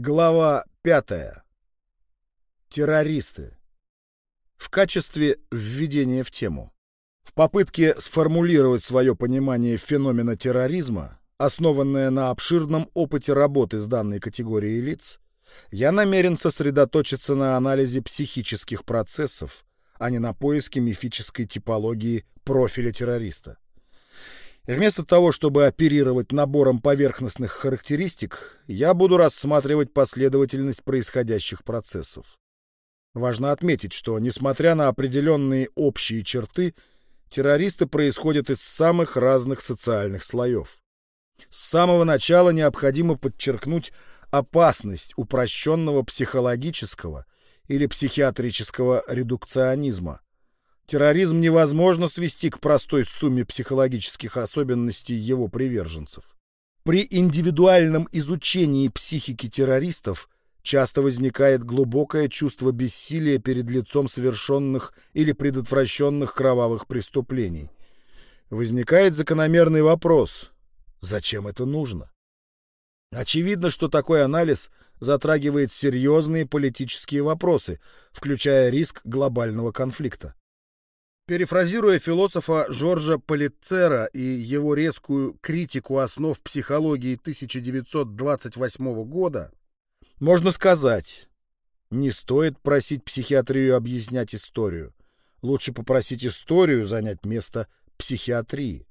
Глава пятая. Террористы. В качестве введения в тему. В попытке сформулировать свое понимание феномена терроризма, основанное на обширном опыте работы с данной категорией лиц, я намерен сосредоточиться на анализе психических процессов, а не на поиске мифической типологии профиля террориста. Вместо того, чтобы оперировать набором поверхностных характеристик, я буду рассматривать последовательность происходящих процессов. Важно отметить, что, несмотря на определенные общие черты, террористы происходят из самых разных социальных слоев. С самого начала необходимо подчеркнуть опасность упрощенного психологического или психиатрического редукционизма. Терроризм невозможно свести к простой сумме психологических особенностей его приверженцев. При индивидуальном изучении психики террористов часто возникает глубокое чувство бессилия перед лицом совершенных или предотвращенных кровавых преступлений. Возникает закономерный вопрос – зачем это нужно? Очевидно, что такой анализ затрагивает серьезные политические вопросы, включая риск глобального конфликта. Перефразируя философа Жоржа Полицера и его резкую критику основ психологии 1928 года, можно сказать, не стоит просить психиатрию объяснять историю. Лучше попросить историю занять место психиатрии.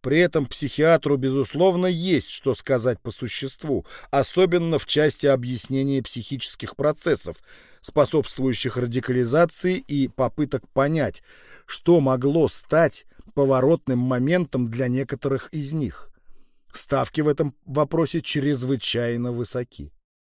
При этом психиатру, безусловно, есть что сказать по существу, особенно в части объяснения психических процессов, способствующих радикализации и попыток понять, что могло стать поворотным моментом для некоторых из них. Ставки в этом вопросе чрезвычайно высоки.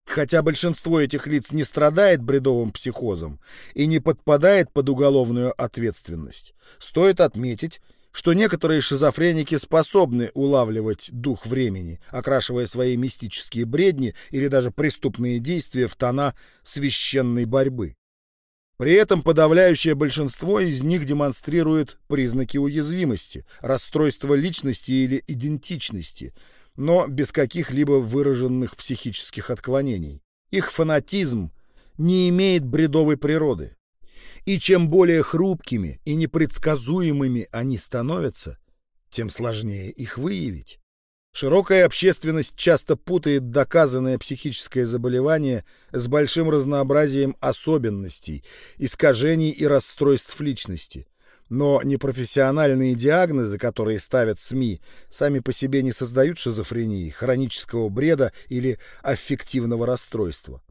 Хотя большинство этих лиц не страдает бредовым психозом и не подпадает под уголовную ответственность, стоит отметить, что некоторые шизофреники способны улавливать дух времени, окрашивая свои мистические бредни или даже преступные действия в тона священной борьбы. При этом подавляющее большинство из них демонстрирует признаки уязвимости, расстройства личности или идентичности, но без каких-либо выраженных психических отклонений. Их фанатизм не имеет бредовой природы. И чем более хрупкими и непредсказуемыми они становятся, тем сложнее их выявить. Широкая общественность часто путает доказанное психическое заболевание с большим разнообразием особенностей, искажений и расстройств личности. Но непрофессиональные диагнозы, которые ставят СМИ, сами по себе не создают шизофрении, хронического бреда или аффективного расстройства.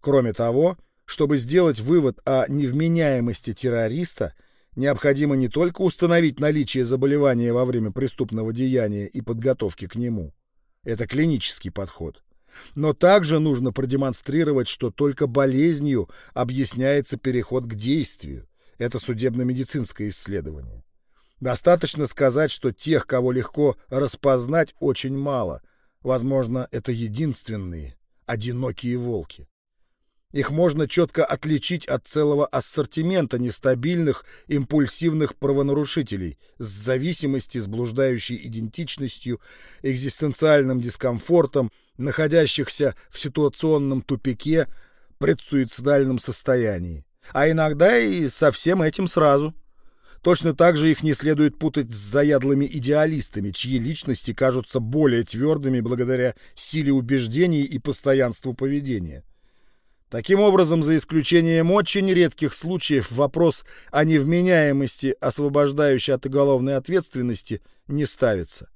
Кроме того, чтобы сделать вывод о невменяемости террориста, необходимо не только установить наличие заболевания во время преступного деяния и подготовки к нему. Это клинический подход. Но также нужно продемонстрировать, что только болезнью объясняется переход к действию. Это судебно-медицинское исследование. Достаточно сказать, что тех, кого легко распознать, очень мало. Возможно, это единственные, одинокие волки. Их можно четко отличить от целого ассортимента нестабильных, импульсивных правонарушителей с зависимости, с блуждающей идентичностью, экзистенциальным дискомфортом, находящихся в ситуационном тупике, предсуицидальном состоянии. А иногда и со всем этим сразу. Точно так же их не следует путать с заядлыми идеалистами, чьи личности кажутся более твердыми благодаря силе убеждений и постоянству поведения. Таким образом, за исключением очень редких случаев, вопрос о невменяемости, освобождающей от уголовной ответственности, не ставится.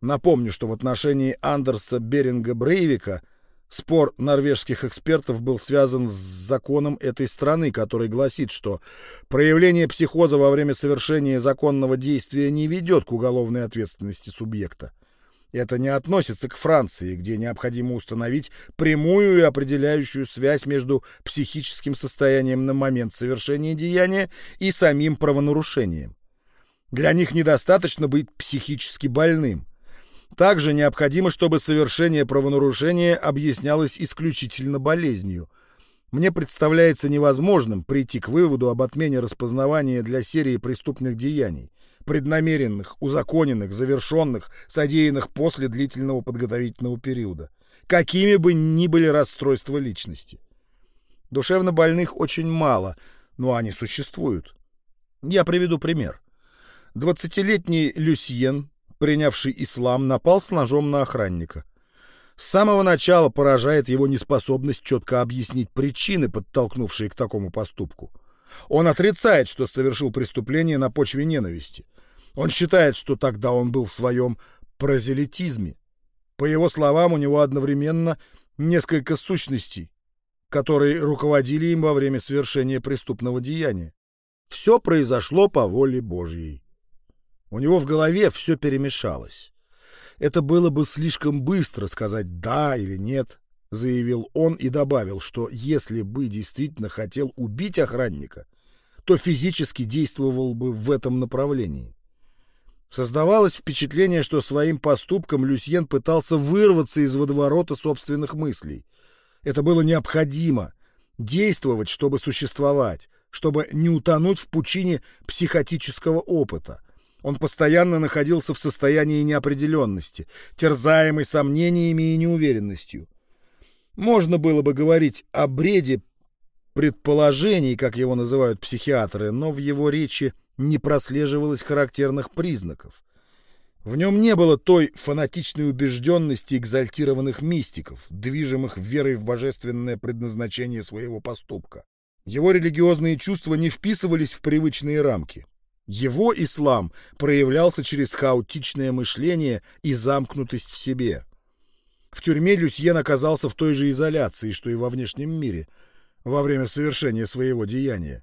Напомню, что в отношении Андерса Беринга Брейвика спор норвежских экспертов был связан с законом этой страны, который гласит, что проявление психоза во время совершения законного действия не ведет к уголовной ответственности субъекта. Это не относится к Франции, где необходимо установить прямую и определяющую связь между психическим состоянием на момент совершения деяния и самим правонарушением. Для них недостаточно быть психически больным. Также необходимо, чтобы совершение правонарушения объяснялось исключительно болезнью. Мне представляется невозможным прийти к выводу об отмене распознавания для серии преступных деяний, преднамеренных, узаконенных, завершенных, содеянных после длительного подготовительного периода, какими бы ни были расстройства личности. Душевно больных очень мало, но они существуют. Я приведу пример. Двадцатилетний Люсьен, принявший ислам, напал с ножом на охранника. С самого начала поражает его неспособность четко объяснить причины, подтолкнувшие к такому поступку. Он отрицает, что совершил преступление на почве ненависти. Он считает, что тогда он был в своем прозелитизме. По его словам, у него одновременно несколько сущностей, которые руководили им во время совершения преступного деяния. Все произошло по воле Божьей. У него в голове все перемешалось. Это было бы слишком быстро сказать «да» или «нет», — заявил он и добавил, что если бы действительно хотел убить охранника, то физически действовал бы в этом направлении. Создавалось впечатление, что своим поступком Люсьен пытался вырваться из водоворота собственных мыслей. Это было необходимо — действовать, чтобы существовать, чтобы не утонуть в пучине психотического опыта — он постоянно находился в состоянии неопределенности, терзаемый сомнениями и неуверенностью. Можно было бы говорить о бреде предположений, как его называют психиатры, но в его речи не прослеживалось характерных признаков. В нем не было той фанатичной убежденности экзальтированных мистиков, движимых верой в божественное предназначение своего поступка. Его религиозные чувства не вписывались в привычные рамки. Его ислам проявлялся через хаотичное мышление и замкнутость в себе. В тюрьме Люсьен оказался в той же изоляции, что и во внешнем мире, во время совершения своего деяния.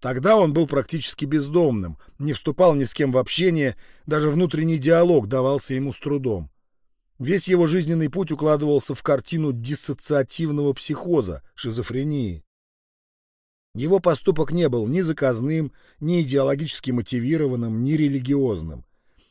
Тогда он был практически бездомным, не вступал ни с кем в общение, даже внутренний диалог давался ему с трудом. Весь его жизненный путь укладывался в картину диссоциативного психоза, шизофрении. Его поступок не был ни заказным, ни идеологически мотивированным, ни религиозным.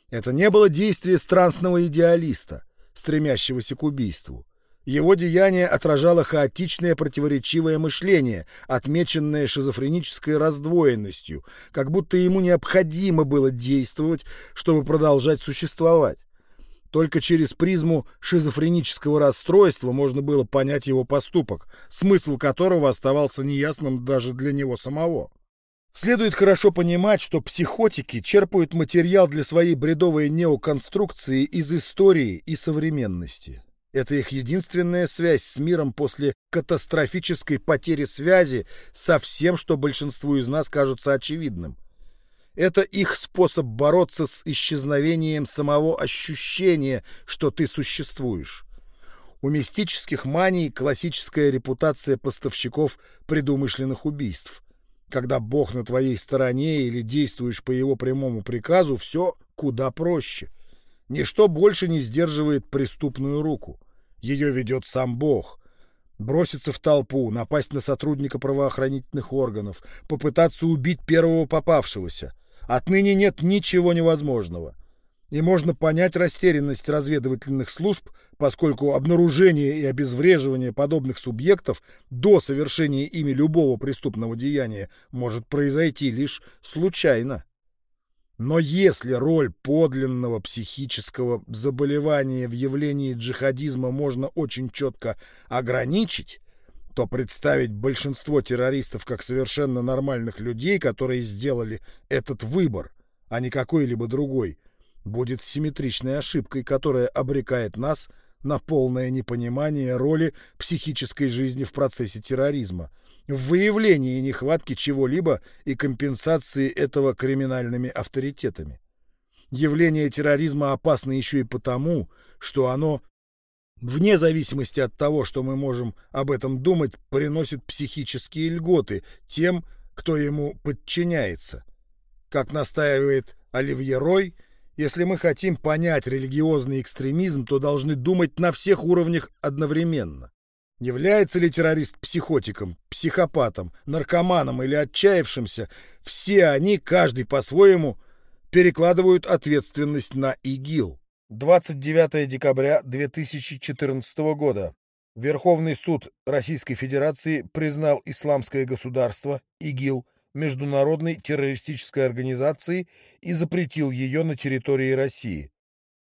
Это не было действие странственного идеалиста, стремящегося к убийству. Его деяние отражало хаотичное противоречивое мышление, отмеченное шизофренической раздвоенностью, как будто ему необходимо было действовать, чтобы продолжать существовать. Только через призму шизофренического расстройства можно было понять его поступок, смысл которого оставался неясным даже для него самого. Следует хорошо понимать, что психотики черпают материал для своей бредовой неоконструкции из истории и современности. Это их единственная связь с миром после катастрофической потери связи со всем, что большинству из нас кажется очевидным. Это их способ бороться с исчезновением самого ощущения, что ты существуешь. У мистических маний классическая репутация поставщиков предумышленных убийств. Когда Бог на твоей стороне или действуешь по его прямому приказу, все куда проще. Ничто больше не сдерживает преступную руку. Ее ведет сам Бог. Броситься в толпу, напасть на сотрудника правоохранительных органов, попытаться убить первого попавшегося — Отныне нет ничего невозможного. И можно понять растерянность разведывательных служб, поскольку обнаружение и обезвреживание подобных субъектов до совершения ими любого преступного деяния может произойти лишь случайно. Но если роль подлинного психического заболевания в явлении джихадизма можно очень четко ограничить, то представить большинство террористов как совершенно нормальных людей, которые сделали этот выбор, а не какой-либо другой, будет симметричной ошибкой, которая обрекает нас на полное непонимание роли психической жизни в процессе терроризма, в выявлении нехватки чего-либо и компенсации этого криминальными авторитетами. Явление терроризма опасно еще и потому, что оно вне зависимости от того, что мы можем об этом думать, приносит психические льготы тем, кто ему подчиняется. Как настаивает Оливье Рой, если мы хотим понять религиозный экстремизм, то должны думать на всех уровнях одновременно. Является ли террорист психотиком, психопатом, наркоманом или отчаявшимся, все они, каждый по-своему, перекладывают ответственность на ИГИЛ. 29 декабря 2014 года. Верховный суд Российской Федерации признал исламское государство, ИГИЛ, международной террористической организацией и запретил ее на территории России.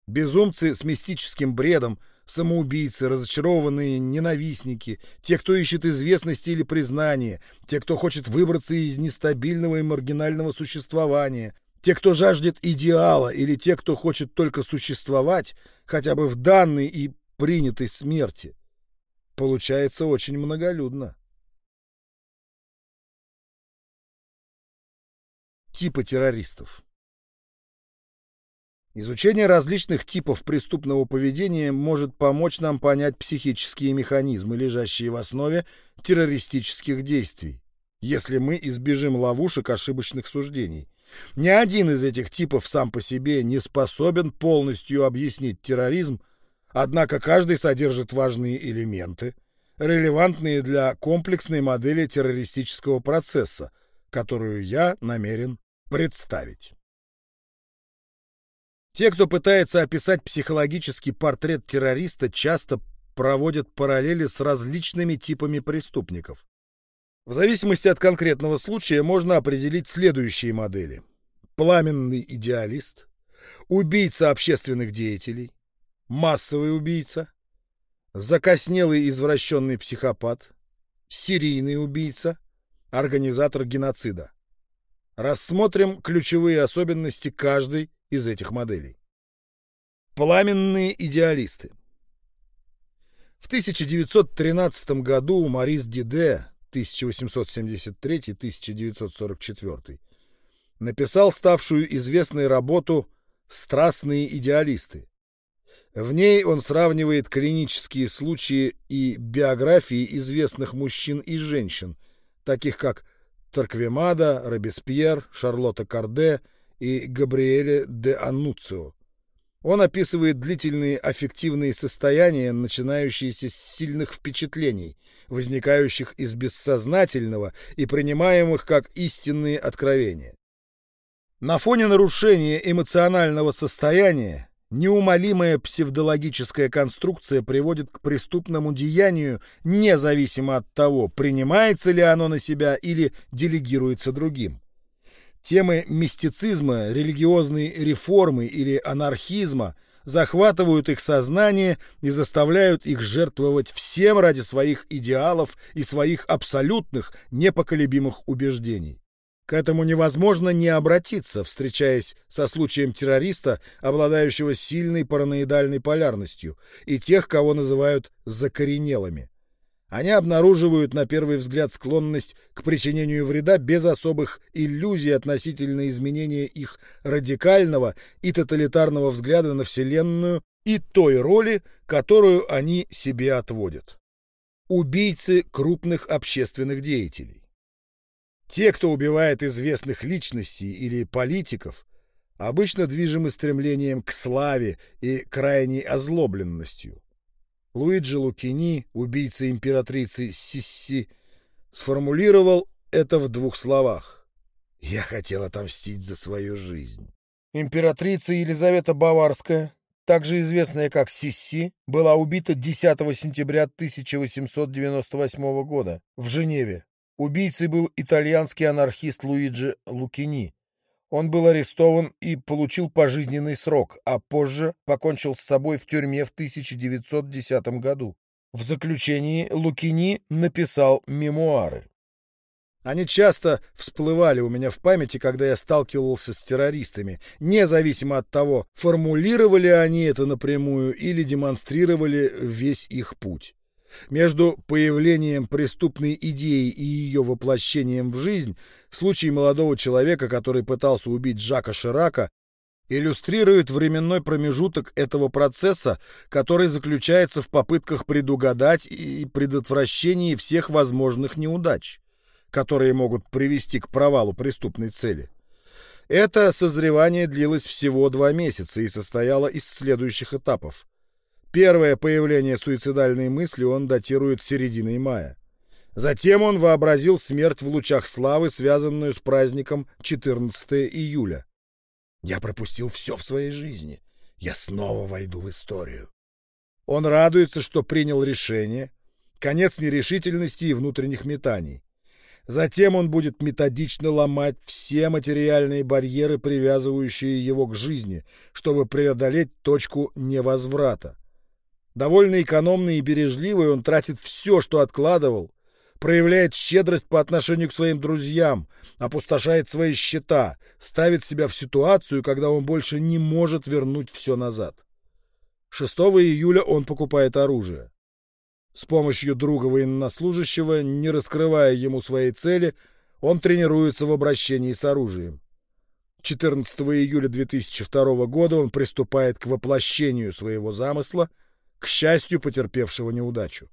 Безумцы с мистическим бредом, самоубийцы, разочарованные ненавистники, те, кто ищет известности или признания, те, кто хочет выбраться из нестабильного и маргинального существования, те, кто жаждет идеала, или те, кто хочет только существовать, хотя бы в данной и принятой смерти. Получается очень многолюдно. Типы террористов Изучение различных типов преступного поведения может помочь нам понять психические механизмы, лежащие в основе террористических действий, если мы избежим ловушек ошибочных суждений. Ни один из этих типов сам по себе не способен полностью объяснить терроризм, однако каждый содержит важные элементы, релевантные для комплексной модели террористического процесса, которую я намерен представить. Те, кто пытается описать психологический портрет террориста, часто проводят параллели с различными типами преступников. В зависимости от конкретного случая можно определить следующие модели. Пламенный идеалист, убийца общественных деятелей, массовый убийца, закоснелый извращенный психопат, серийный убийца, организатор геноцида. Рассмотрим ключевые особенности каждой из этих моделей. Пламенные идеалисты. В 1913 году Марис Диде 1873-1944 написал ставшую известной работу «Страстные идеалисты». В ней он сравнивает клинические случаи и биографии известных мужчин и женщин, таких как Торквемада, Робеспьер, Шарлотта Карде и Габриэле де Аннуцио. Он описывает длительные аффективные состояния, начинающиеся с сильных впечатлений, возникающих из бессознательного и принимаемых как истинные откровения. На фоне нарушения эмоционального состояния неумолимая псевдологическая конструкция приводит к преступному деянию, независимо от того, принимается ли оно на себя или делегируется другим. Темы мистицизма, религиозной реформы или анархизма захватывают их сознание и заставляют их жертвовать всем ради своих идеалов и своих абсолютных, непоколебимых убеждений. К этому невозможно не обратиться, встречаясь со случаем террориста, обладающего сильной параноидальной полярностью, и тех, кого называют «закоренелыми». Они обнаруживают на первый взгляд склонность к причинению вреда без особых иллюзий относительно изменения их радикального и тоталитарного взгляда на Вселенную и той роли, которую они себе отводят. Убийцы крупных общественных деятелей. Те, кто убивает известных личностей или политиков, обычно движимы стремлением к славе и крайней озлобленностью. Луиджи Лукини, убийца императрицы Сисси, сформулировал это в двух словах. «Я хотел отомстить за свою жизнь». Императрица Елизавета Баварская, также известная как Сисси, была убита 10 сентября 1898 года в Женеве. Убийцей был итальянский анархист Луиджи Лукини, он был арестован и получил пожизненный срок, а позже покончил с собой в тюрьме в 1910 году. В заключении Лукини написал мемуары. Они часто всплывали у меня в памяти, когда я сталкивался с террористами, независимо от того, формулировали они это напрямую или демонстрировали весь их путь. Между появлением преступной идеи и ее воплощением в жизнь случай молодого человека, который пытался убить Жака Ширака, иллюстрирует временной промежуток этого процесса, который заключается в попытках предугадать и предотвращении всех возможных неудач, которые могут привести к провалу преступной цели. Это созревание длилось всего два месяца и состояло из следующих этапов. Первое появление суицидальной мысли он датирует серединой мая. Затем он вообразил смерть в лучах славы, связанную с праздником 14 июля. «Я пропустил все в своей жизни. Я снова войду в историю». Он радуется, что принял решение, конец нерешительности и внутренних метаний. Затем он будет методично ломать все материальные барьеры, привязывающие его к жизни, чтобы преодолеть точку невозврата. Довольно экономный и бережливый он тратит все, что откладывал, проявляет щедрость по отношению к своим друзьям, опустошает свои счета, ставит себя в ситуацию, когда он больше не может вернуть все назад. 6 июля он покупает оружие. С помощью друга военнослужащего, не раскрывая ему своей цели, он тренируется в обращении с оружием. 14 июля 2002 года он приступает к воплощению своего замысла, к счастью, потерпевшего неудачу.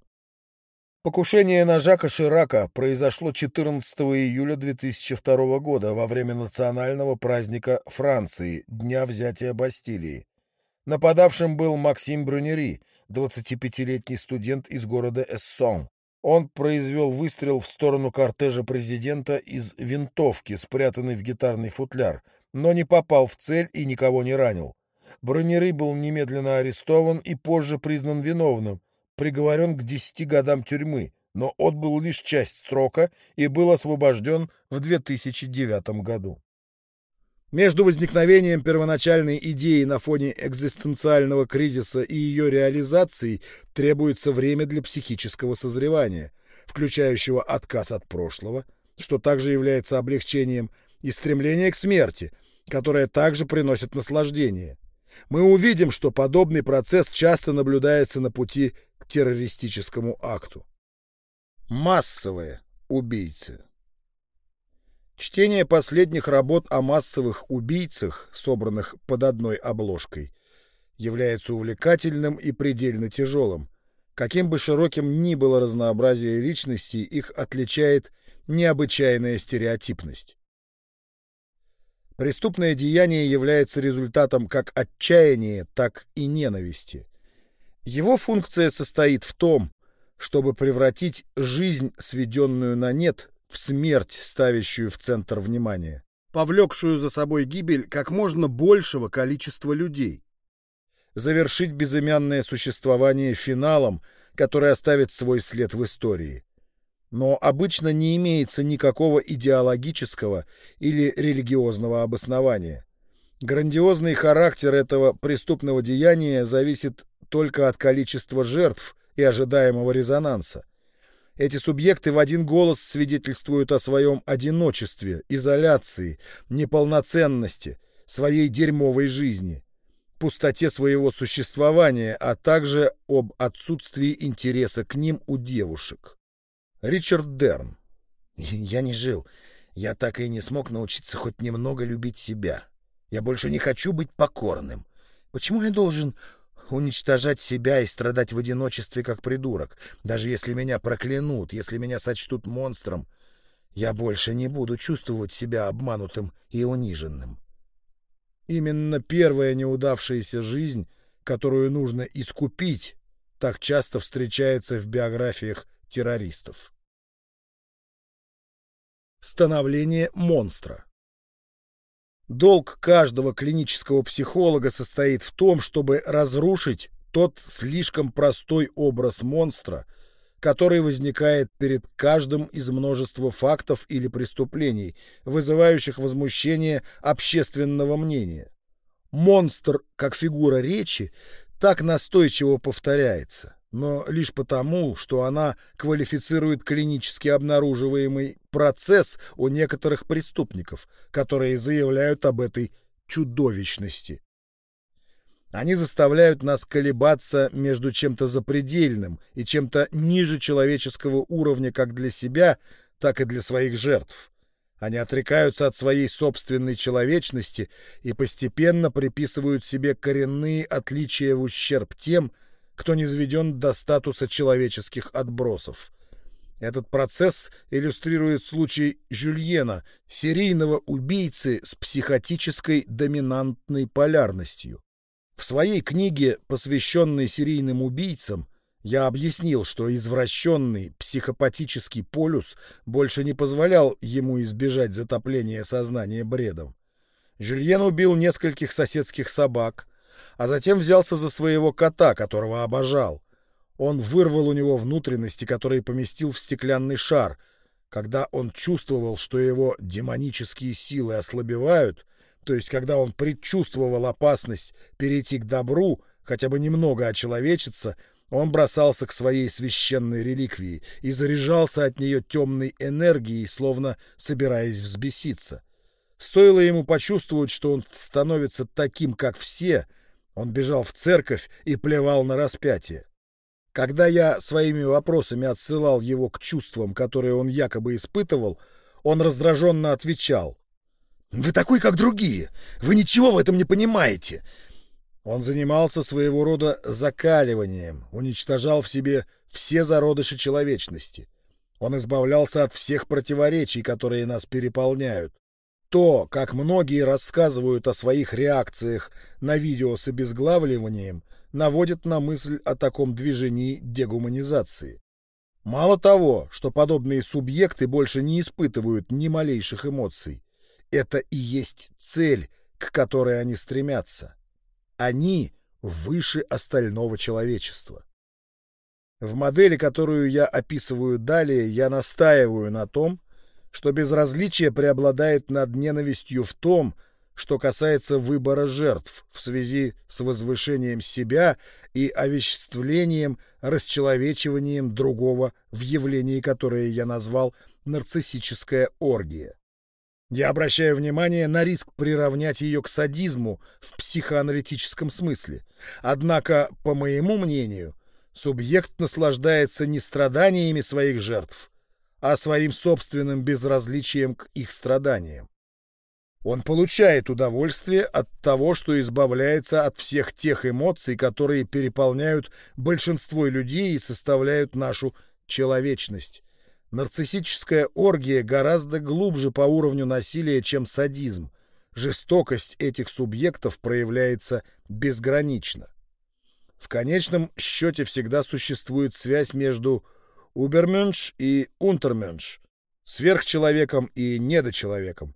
Покушение на Жака Ширака произошло 14 июля 2002 года во время национального праздника Франции, Дня взятия Бастилии. Нападавшим был Максим Брюнери, 25-летний студент из города Эссон. Он произвел выстрел в сторону кортежа президента из винтовки, спрятанной в гитарный футляр, но не попал в цель и никого не ранил. Брюнери был немедленно арестован и позже признан виновным, приговорен к 10 годам тюрьмы, но отбыл лишь часть срока и был освобожден в 2009 году. Между возникновением первоначальной идеи на фоне экзистенциального кризиса и ее реализацией требуется время для психического созревания, включающего отказ от прошлого, что также является облегчением, и стремление к смерти, которое также приносит наслаждение. Мы увидим, что подобный процесс часто наблюдается на пути к террористическому акту. Массовые убийцы Чтение последних работ о массовых убийцах, собранных под одной обложкой, является увлекательным и предельно тяжелым. Каким бы широким ни было разнообразие личностей, их отличает необычайная стереотипность. Преступное деяние является результатом как отчаяния, так и ненависти. Его функция состоит в том, чтобы превратить жизнь, сведенную на нет, в смерть, ставящую в центр внимания, повлекшую за собой гибель как можно большего количества людей. Завершить безымянное существование финалом, который оставит свой след в истории. Но обычно не имеется никакого идеологического или религиозного обоснования. Грандиозный характер этого преступного деяния зависит только от количества жертв и ожидаемого резонанса. Эти субъекты в один голос свидетельствуют о своем одиночестве, изоляции, неполноценности, своей дерьмовой жизни, пустоте своего существования, а также об отсутствии интереса к ним у девушек. Ричард Дерн. Я не жил. Я так и не смог научиться хоть немного любить себя. Я больше не хочу быть покорным. Почему я должен уничтожать себя и страдать в одиночестве, как придурок. Даже если меня проклянут, если меня сочтут монстром, я больше не буду чувствовать себя обманутым и униженным. Именно первая неудавшаяся жизнь, которую нужно искупить, так часто встречается в биографиях террористов. Становление монстра Долг каждого клинического психолога состоит в том, чтобы разрушить тот слишком простой образ монстра, который возникает перед каждым из множества фактов или преступлений, вызывающих возмущение общественного мнения. Монстр, как фигура речи, так настойчиво повторяется но лишь потому, что она квалифицирует клинически обнаруживаемый процесс у некоторых преступников, которые заявляют об этой чудовищности. Они заставляют нас колебаться между чем-то запредельным и чем-то ниже человеческого уровня как для себя, так и для своих жертв. Они отрекаются от своей собственной человечности и постепенно приписывают себе коренные отличия в ущерб тем, кто не заведен до статуса человеческих отбросов. Этот процесс иллюстрирует случай Жюльена, серийного убийцы с психотической доминантной полярностью. В своей книге, посвященной серийным убийцам, я объяснил, что извращенный психопатический полюс больше не позволял ему избежать затопления сознания бредом. Жюльен убил нескольких соседских собак, а затем взялся за своего кота, которого обожал. Он вырвал у него внутренности, которые поместил в стеклянный шар. Когда он чувствовал, что его демонические силы ослабевают, то есть когда он предчувствовал опасность перейти к добру, хотя бы немного очеловечиться, он бросался к своей священной реликвии и заряжался от нее темной энергией, словно собираясь взбеситься. Стоило ему почувствовать, что он становится таким, как все, он бежал в церковь и плевал на распятие. Когда я своими вопросами отсылал его к чувствам, которые он якобы испытывал, он раздраженно отвечал. «Вы такой, как другие! Вы ничего в этом не понимаете! Он занимался своего рода закаливанием, уничтожал в себе все зародыши человечности. Он избавлялся от всех противоречий, которые нас переполняют. То, как многие рассказывают о своих реакциях на видео с обезглавливанием, наводит на мысль о таком движении дегуманизации. Мало того, что подобные субъекты больше не испытывают ни малейших эмоций, это и есть цель, к которой они стремятся. Они выше остального человечества. В модели, которую я описываю далее, я настаиваю на том, что безразличие преобладает над ненавистью в том, что касается выбора жертв в связи с возвышением себя и овеществлением, расчеловечиванием другого в явлении, которое я назвал нарциссическая оргия. Я обращаю внимание на риск приравнять ее к садизму в психоаналитическом смысле. Однако, по моему мнению, субъект наслаждается не страданиями своих жертв, а своим собственным безразличием к их страданиям. Он получает удовольствие от того, что избавляется от всех тех эмоций, которые переполняют большинство людей и составляют нашу человечность. Нарциссическая оргия гораздо глубже по уровню насилия, чем садизм. Жестокость этих субъектов проявляется безгранично. В конечном счете всегда существует связь между уберменш и унтерменш, сверхчеловеком и недочеловеком.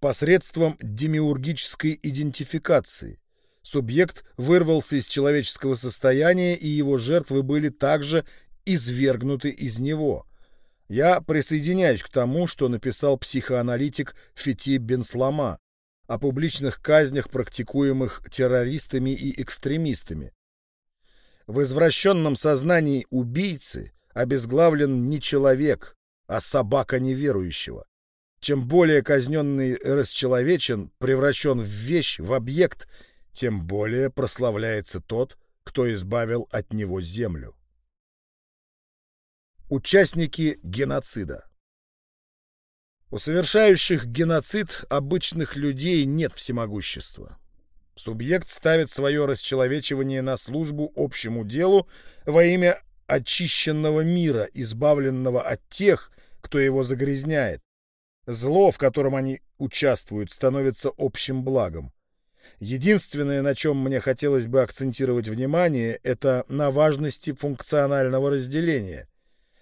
Посредством демиургической идентификации субъект вырвался из человеческого состояния, и его жертвы были также извергнуты из него. Я присоединяюсь к тому, что написал психоаналитик Фети Бенслама о публичных казнях, практикуемых террористами и экстремистами. В извращенном сознании убийцы обезглавлен не человек, а собака неверующего. Чем более казненный расчеловечен, превращен в вещь, в объект, тем более прославляется тот, кто избавил от него землю. Участники геноцида У совершающих геноцид обычных людей нет всемогущества. Субъект ставит свое расчеловечивание на службу общему делу во имя очищенного мира, избавленного от тех, кто его загрязняет. Зло, в котором они участвуют, становится общим благом. Единственное, на чем мне хотелось бы акцентировать внимание, это на важности функционального разделения –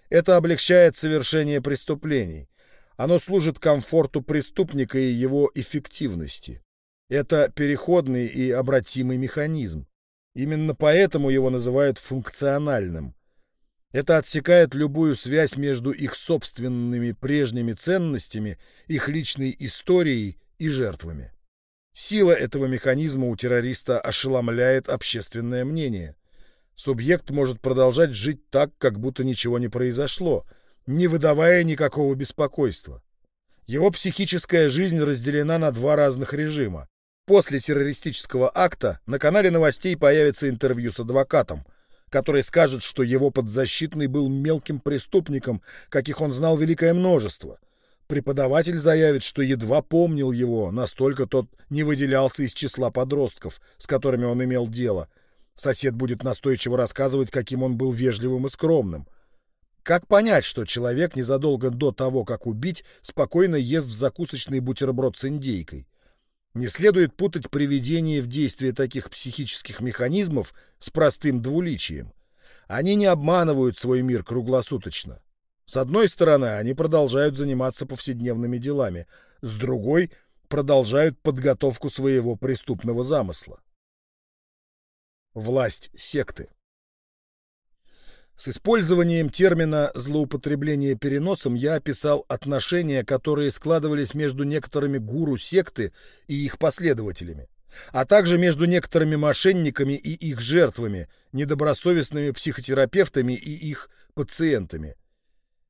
это облегчает совершение преступлений. Оно служит комфорту преступника и его эффективности. Это переходный и обратимый механизм. Именно поэтому его называют функциональным. Это отсекает любую связь между их собственными прежними ценностями, их личной историей и жертвами. Сила этого механизма у террориста ошеломляет общественное мнение – Субъект может продолжать жить так, как будто ничего не произошло, не выдавая никакого беспокойства. Его психическая жизнь разделена на два разных режима. После террористического акта на канале новостей появится интервью с адвокатом, который скажет, что его подзащитный был мелким преступником, каких он знал великое множество. Преподаватель заявит, что едва помнил его, настолько тот не выделялся из числа подростков, с которыми он имел дело – Сосед будет настойчиво рассказывать, каким он был вежливым и скромным. Как понять, что человек незадолго до того, как убить, спокойно ест в закусочный бутерброд с индейкой? Не следует путать приведение в действие таких психических механизмов с простым двуличием. Они не обманывают свой мир круглосуточно. С одной стороны, они продолжают заниматься повседневными делами, с другой — продолжают подготовку своего преступного замысла власть секты. С использованием термина «злоупотребление переносом» я описал отношения, которые складывались между некоторыми гуру секты и их последователями, а также между некоторыми мошенниками и их жертвами, недобросовестными психотерапевтами и их пациентами.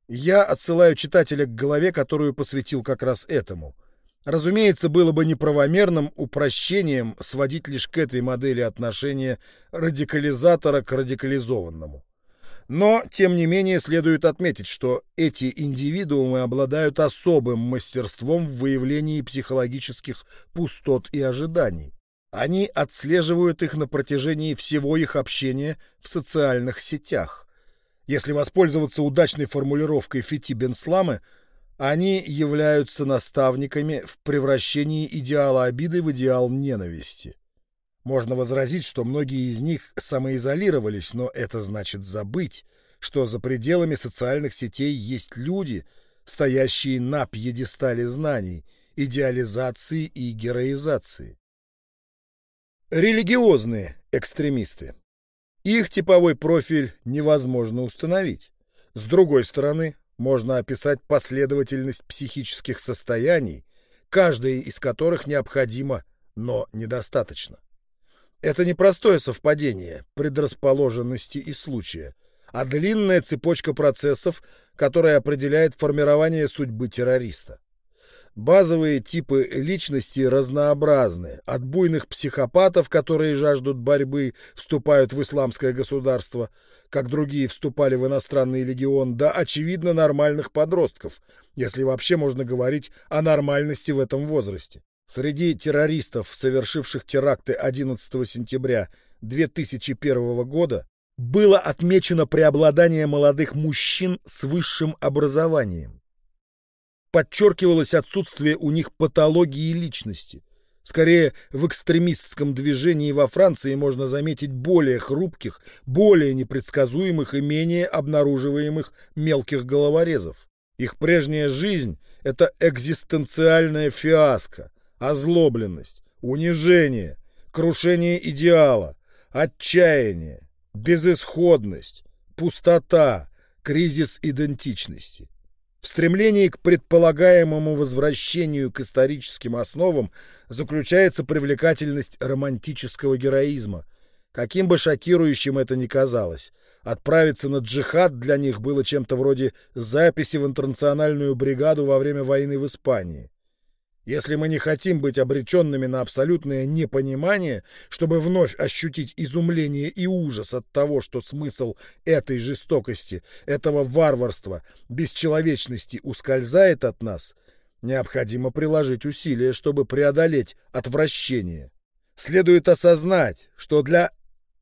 Я отсылаю читателя к голове, которую посвятил как раз этому. Разумеется, было бы неправомерным упрощением сводить лишь к этой модели отношения радикализатора к радикализованному. Но, тем не менее, следует отметить, что эти индивидуумы обладают особым мастерством в выявлении психологических пустот и ожиданий. Они отслеживают их на протяжении всего их общения в социальных сетях. Если воспользоваться удачной формулировкой Фити Бенсламы, они являются наставниками в превращении идеала обиды в идеал ненависти. Можно возразить, что многие из них самоизолировались, но это значит забыть, что за пределами социальных сетей есть люди, стоящие на пьедестале знаний, идеализации и героизации. Религиозные экстремисты. Их типовой профиль невозможно установить. С другой стороны, можно описать последовательность психических состояний, каждое из которых необходимо, но недостаточно. Это не простое совпадение предрасположенности и случая, а длинная цепочка процессов, которая определяет формирование судьбы террориста. Базовые типы личности разнообразны, от буйных психопатов, которые жаждут борьбы, вступают в исламское государство, как другие вступали в иностранный легион, до очевидно нормальных подростков, если вообще можно говорить о нормальности в этом возрасте. Среди террористов, совершивших теракты 11 сентября 2001 года, было отмечено преобладание молодых мужчин с высшим образованием. Подчеркивалось отсутствие у них патологии личности. Скорее, в экстремистском движении во Франции можно заметить более хрупких, более непредсказуемых и менее обнаруживаемых мелких головорезов. Их прежняя жизнь – это экзистенциальная фиаско, озлобленность, унижение, крушение идеала, отчаяние, безысходность, пустота, кризис идентичности. В стремлении к предполагаемому возвращению к историческим основам заключается привлекательность романтического героизма. Каким бы шокирующим это ни казалось, отправиться на джихад для них было чем-то вроде записи в интернациональную бригаду во время войны в Испании. Если мы не хотим быть обреченными на абсолютное непонимание, чтобы вновь ощутить изумление и ужас от того, что смысл этой жестокости, этого варварства, бесчеловечности ускользает от нас, необходимо приложить усилия, чтобы преодолеть отвращение. Следует осознать, что для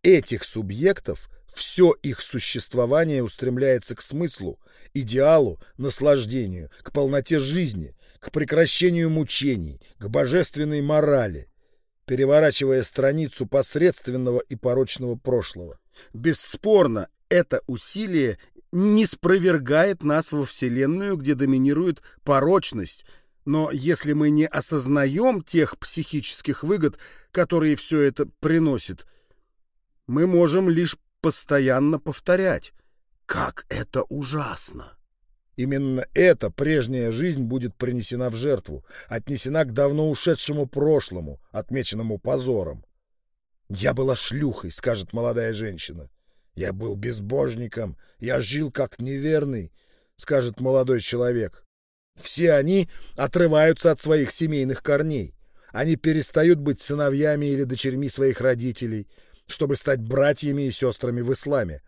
этих субъектов все их существование устремляется к смыслу, идеалу, наслаждению, к полноте жизни, к прекращению мучений, к божественной морали, переворачивая страницу посредственного и порочного прошлого. Бесспорно, это усилие не спровергает нас во Вселенную, где доминирует порочность, но если мы не осознаем тех психических выгод, которые все это приносит, мы можем лишь постоянно повторять. Как это ужасно! Именно эта прежняя жизнь будет принесена в жертву, отнесена к давно ушедшему прошлому, отмеченному позором. «Я была шлюхой», — скажет молодая женщина. «Я был безбожником, я жил как неверный», — скажет молодой человек. Все они отрываются от своих семейных корней. Они перестают быть сыновьями или дочерьми своих родителей, чтобы стать братьями и сестрами в исламе.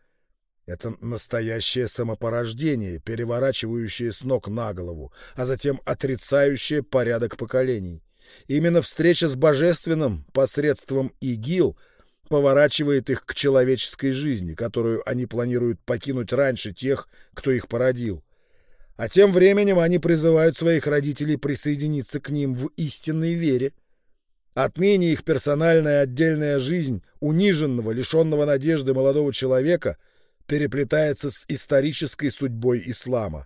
Это настоящее самопорождение, переворачивающее с ног на голову, а затем отрицающее порядок поколений. Именно встреча с Божественным посредством ИГИЛ поворачивает их к человеческой жизни, которую они планируют покинуть раньше тех, кто их породил. А тем временем они призывают своих родителей присоединиться к ним в истинной вере — Отныне их персональная отдельная жизнь униженного, лишенного надежды молодого человека переплетается с исторической судьбой ислама.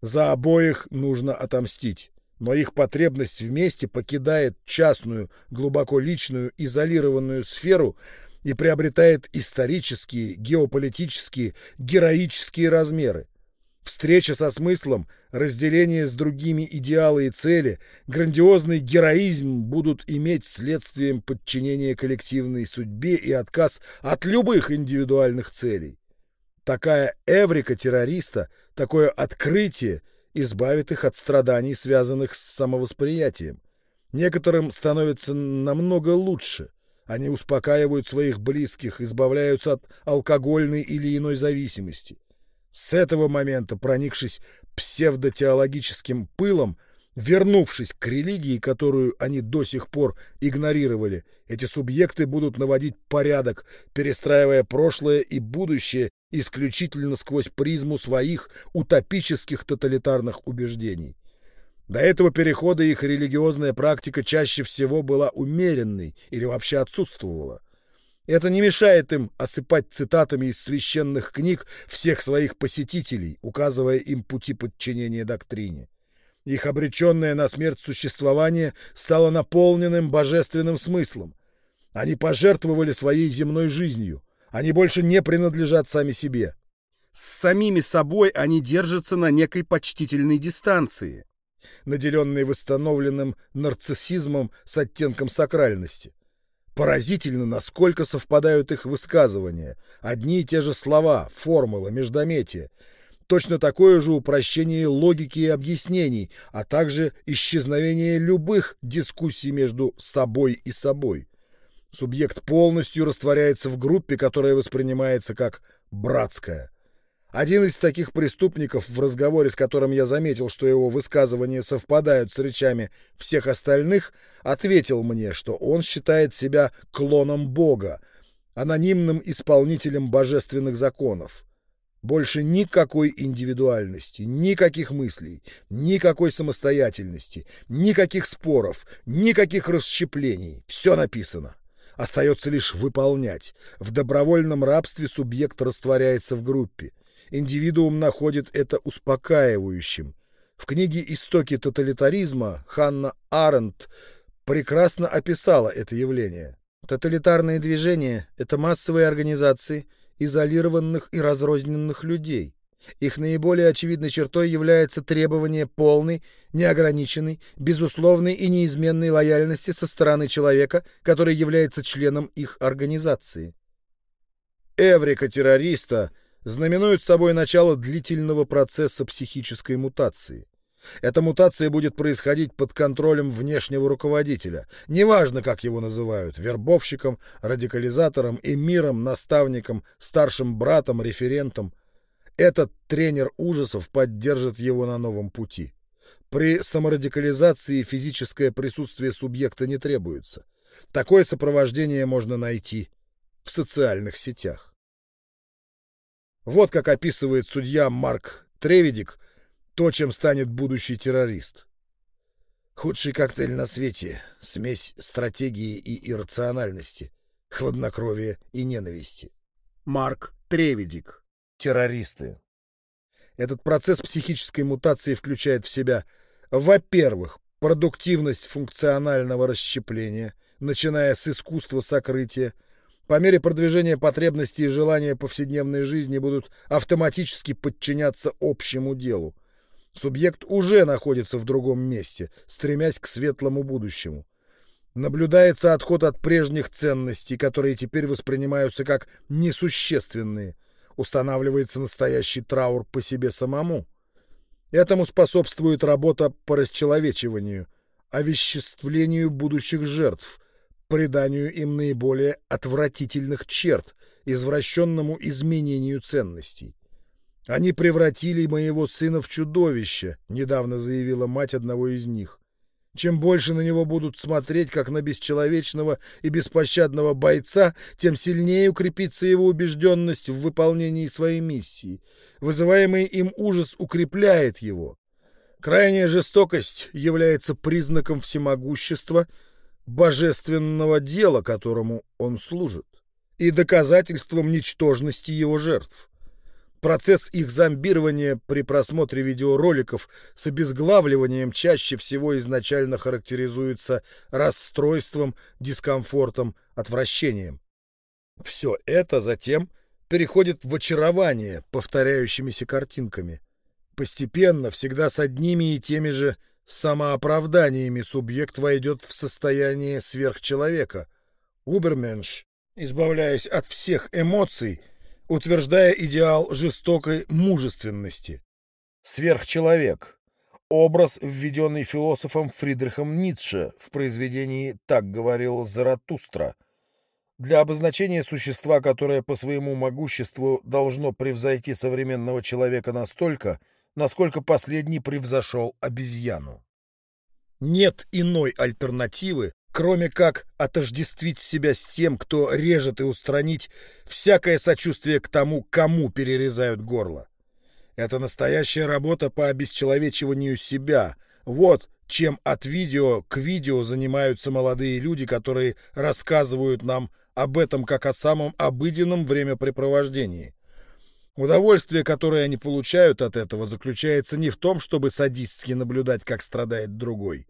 За обоих нужно отомстить, но их потребность вместе покидает частную, глубоко личную, изолированную сферу и приобретает исторические, геополитические, героические размеры. Встреча со смыслом, разделение с другими идеалы и цели, грандиозный героизм будут иметь следствием подчинения коллективной судьбе и отказ от любых индивидуальных целей. Такая эврика террориста, такое открытие избавит их от страданий, связанных с самовосприятием. Некоторым становится намного лучше. Они успокаивают своих близких, избавляются от алкогольной или иной зависимости. С этого момента, проникшись псевдотеологическим пылом, вернувшись к религии, которую они до сих пор игнорировали, эти субъекты будут наводить порядок, перестраивая прошлое и будущее исключительно сквозь призму своих утопических тоталитарных убеждений. До этого перехода их религиозная практика чаще всего была умеренной или вообще отсутствовала. Это не мешает им осыпать цитатами из священных книг всех своих посетителей, указывая им пути подчинения доктрине. Их обреченное на смерть существование стало наполненным божественным смыслом. Они пожертвовали своей земной жизнью. Они больше не принадлежат сами себе. С самими собой они держатся на некой почтительной дистанции, наделенные восстановленным нарциссизмом с оттенком сакральности. Поразительно, насколько совпадают их высказывания. Одни и те же слова, формулы, междометия. Точно такое же упрощение логики и объяснений, а также исчезновение любых дискуссий между собой и собой. Субъект полностью растворяется в группе, которая воспринимается как «братская». Один из таких преступников, в разговоре с которым я заметил, что его высказывания совпадают с речами всех остальных, ответил мне, что он считает себя клоном Бога, анонимным исполнителем божественных законов. Больше никакой индивидуальности, никаких мыслей, никакой самостоятельности, никаких споров, никаких расщеплений. Все написано. Остается лишь выполнять. В добровольном рабстве субъект растворяется в группе индивидуум находит это успокаивающим. В книге «Истоки тоталитаризма» Ханна Аренд прекрасно описала это явление. Тоталитарные движения — это массовые организации изолированных и разрозненных людей. Их наиболее очевидной чертой является требование полной, неограниченной, безусловной и неизменной лояльности со стороны человека, который является членом их организации. Эврика террориста знаменует собой начало длительного процесса психической мутации. Эта мутация будет происходить под контролем внешнего руководителя, неважно, как его называют, вербовщиком, радикализатором, эмиром, наставником, старшим братом, референтом. Этот тренер ужасов поддержит его на новом пути. При саморадикализации физическое присутствие субъекта не требуется. Такое сопровождение можно найти в социальных сетях. Вот как описывает судья Марк Тревидик то, чем станет будущий террорист. Худший коктейль на свете — смесь стратегии и иррациональности, хладнокровия и ненависти. Марк Тревидик. Террористы. Этот процесс психической мутации включает в себя, во-первых, продуктивность функционального расщепления, начиная с искусства сокрытия, по мере продвижения потребностей и желания повседневной жизни будут автоматически подчиняться общему делу. Субъект уже находится в другом месте, стремясь к светлому будущему. Наблюдается отход от прежних ценностей, которые теперь воспринимаются как несущественные. Устанавливается настоящий траур по себе самому. Этому способствует работа по расчеловечиванию, овеществлению будущих жертв, приданию им наиболее отвратительных черт, извращенному изменению ценностей. «Они превратили моего сына в чудовище», — недавно заявила мать одного из них. Чем больше на него будут смотреть, как на бесчеловечного и беспощадного бойца, тем сильнее укрепится его убежденность в выполнении своей миссии. Вызываемый им ужас укрепляет его. Крайняя жестокость является признаком всемогущества — божественного дела, которому он служит, и доказательством ничтожности его жертв. Процесс их зомбирования при просмотре видеороликов с обезглавливанием чаще всего изначально характеризуется расстройством, дискомфортом, отвращением. Все это затем переходит в очарование повторяющимися картинками. Постепенно, всегда с одними и теми же самооправданиями субъект войдет в состояние сверхчеловека, уберменш, избавляясь от всех эмоций, утверждая идеал жестокой мужественности. Сверхчеловек — образ, введенный философом Фридрихом Ницше в произведении «Так говорил Заратустра», для обозначения существа, которое по своему могуществу должно превзойти современного человека настолько, насколько последний превзошел обезьяну. Нет иной альтернативы, кроме как отождествить себя с тем, кто режет и устранить всякое сочувствие к тому, кому перерезают горло. Это настоящая работа по обесчеловечиванию себя. Вот чем от видео к видео занимаются молодые люди, которые рассказывают нам об этом как о самом обыденном времяпрепровождении. Удовольствие, которое они получают от этого, заключается не в том, чтобы садистски наблюдать, как страдает другой.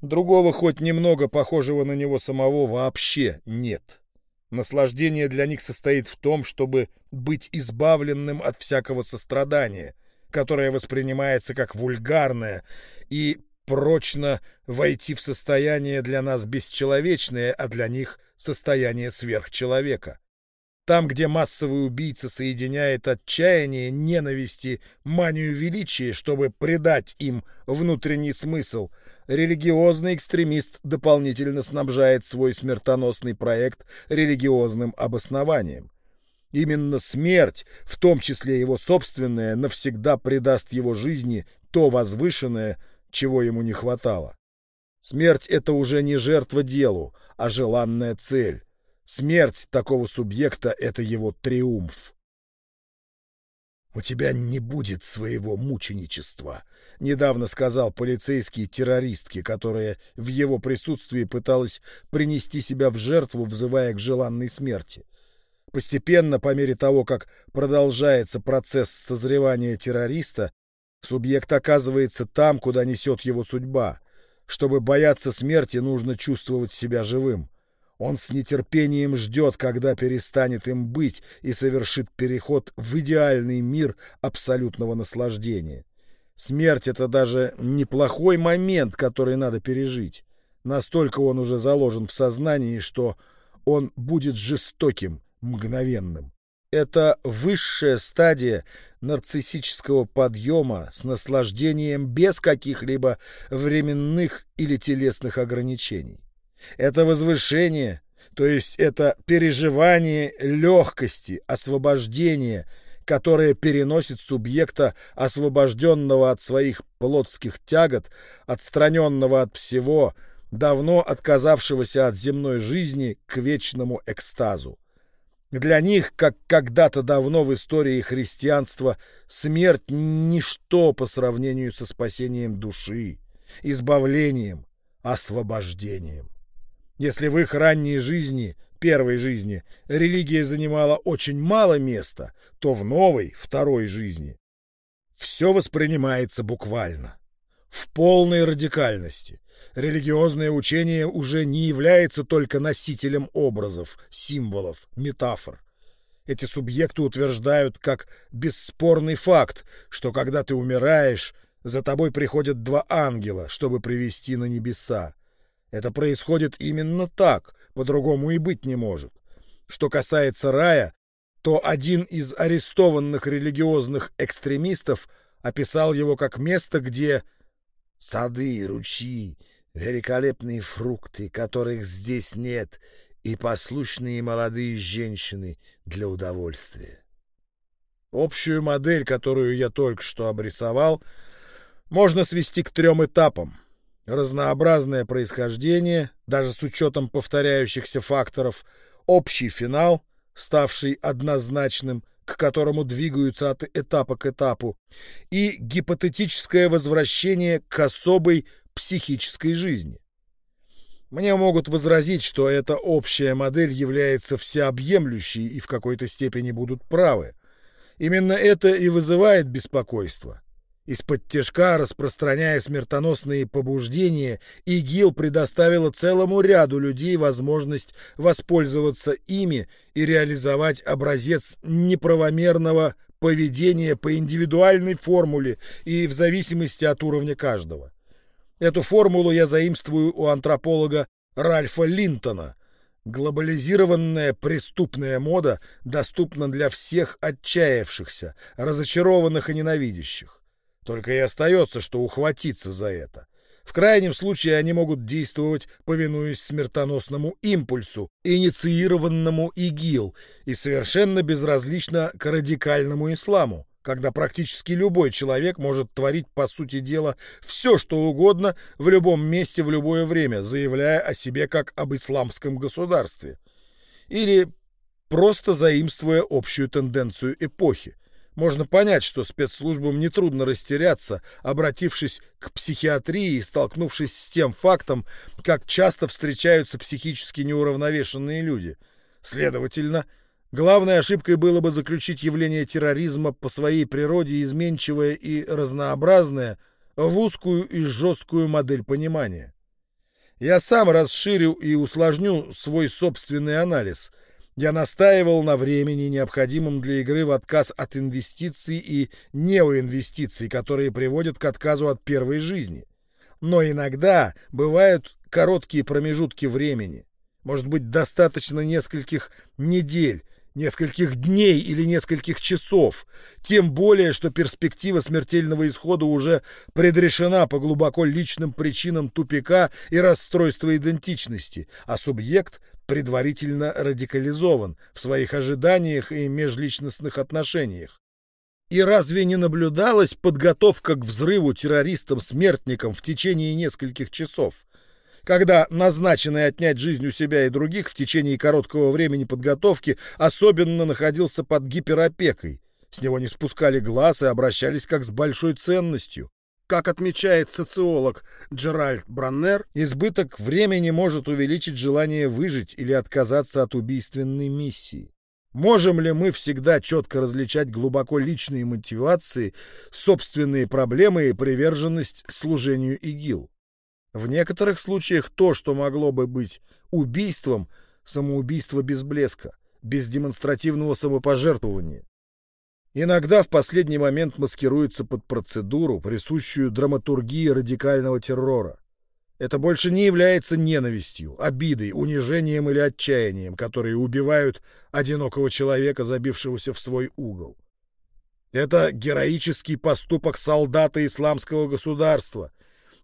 Другого, хоть немного похожего на него самого, вообще нет. Наслаждение для них состоит в том, чтобы быть избавленным от всякого сострадания, которое воспринимается как вульгарное, и прочно войти в состояние для нас бесчеловечное, а для них состояние сверхчеловека. Там, где массовый убийца соединяет отчаяние, ненависти, манию величия, чтобы придать им внутренний смысл, религиозный экстремист дополнительно снабжает свой смертоносный проект религиозным обоснованием. Именно смерть, в том числе его собственная, навсегда придаст его жизни то возвышенное, чего ему не хватало. Смерть — это уже не жертва делу, а желанная цель. Смерть такого субъекта — это его триумф. «У тебя не будет своего мученичества», — недавно сказал полицейский террористке, которая в его присутствии пыталась принести себя в жертву, взывая к желанной смерти. Постепенно, по мере того, как продолжается процесс созревания террориста, Субъект оказывается там, куда несет его судьба. Чтобы бояться смерти, нужно чувствовать себя живым. Он с нетерпением ждет, когда перестанет им быть и совершит переход в идеальный мир абсолютного наслаждения. Смерть — это даже неплохой момент, который надо пережить. Настолько он уже заложен в сознании, что он будет жестоким, мгновенным. Это высшая стадия нарциссического подъема с наслаждением без каких-либо временных или телесных ограничений. Это возвышение, то есть это переживание легкости, освобождения, которое переносит субъекта, освобожденного от своих плотских тягот, отстраненного от всего, давно отказавшегося от земной жизни к вечному экстазу. Для них, как когда-то давно в истории христианства, смерть — ничто по сравнению со спасением души, избавлением, освобождением. Если в их ранней жизни, первой жизни, религия занимала очень мало места, то в новой, второй жизни все воспринимается буквально, в полной радикальности, Религиозное учение уже не является только носителем образов, символов, метафор. Эти субъекты утверждают как бесспорный факт, что когда ты умираешь, за тобой приходят два ангела, чтобы привести на небеса. Это происходит именно так, по-другому и быть не может. Что касается рая, то один из арестованных религиозных экстремистов описал его как место, где сады, ручьи, великолепные фрукты, которых здесь нет, и послушные молодые женщины для удовольствия. Общую модель, которую я только что обрисовал, можно свести к трем этапам. Разнообразное происхождение, даже с учетом повторяющихся факторов, общий финал, ставший однозначным, к которому двигаются от этапа к этапу, и гипотетическое возвращение к особой психической жизни. Мне могут возразить, что эта общая модель является всеобъемлющей и в какой-то степени будут правы. Именно это и вызывает беспокойство. Из-под тяжка, распространяя смертоносные побуждения, ИГИЛ предоставила целому ряду людей возможность воспользоваться ими и реализовать образец неправомерного поведения по индивидуальной формуле и в зависимости от уровня каждого. Эту формулу я заимствую у антрополога Ральфа Линтона. Глобализированная преступная мода доступна для всех отчаявшихся, разочарованных и ненавидящих. Только и остается, что ухватиться за это. В крайнем случае они могут действовать, повинуясь смертоносному импульсу, инициированному ИГИЛ, и совершенно безразлично к радикальному исламу, когда практически любой человек может творить, по сути дела, все, что угодно, в любом месте, в любое время, заявляя о себе как об исламском государстве. Или просто заимствуя общую тенденцию эпохи. Можно понять, что спецслужбам нетрудно растеряться, обратившись к психиатрии и столкнувшись с тем фактом, как часто встречаются психически неуравновешенные люди. Следовательно, главной ошибкой было бы заключить явление терроризма по своей природе изменчивое и разнообразное в узкую и жесткую модель понимания. Я сам расширю и усложню свой собственный анализ – я настаивал на времени, необходимом для игры в отказ от инвестиций и неоинвестиций, которые приводят к отказу от первой жизни. Но иногда бывают короткие промежутки времени. Может быть, достаточно нескольких недель, нескольких дней или нескольких часов, тем более, что перспектива смертельного исхода уже предрешена по глубоко личным причинам тупика и расстройства идентичности, а субъект предварительно радикализован в своих ожиданиях и межличностных отношениях. И разве не наблюдалась подготовка к взрыву террористам-смертникам в течение нескольких часов? когда назначенный отнять жизнь у себя и других в течение короткого времени подготовки особенно находился под гиперопекой. С него не спускали глаз и обращались как с большой ценностью. Как отмечает социолог Джеральд Браннер, избыток времени может увеличить желание выжить или отказаться от убийственной миссии. Можем ли мы всегда четко различать глубоко личные мотивации, собственные проблемы и приверженность служению ИГИЛ? В некоторых случаях то, что могло бы быть убийством, самоубийство без блеска, без демонстративного самопожертвования. Иногда в последний момент маскируется под процедуру, присущую драматургии радикального террора. Это больше не является ненавистью, обидой, унижением или отчаянием, которые убивают одинокого человека, забившегося в свой угол. Это героический поступок солдата исламского государства,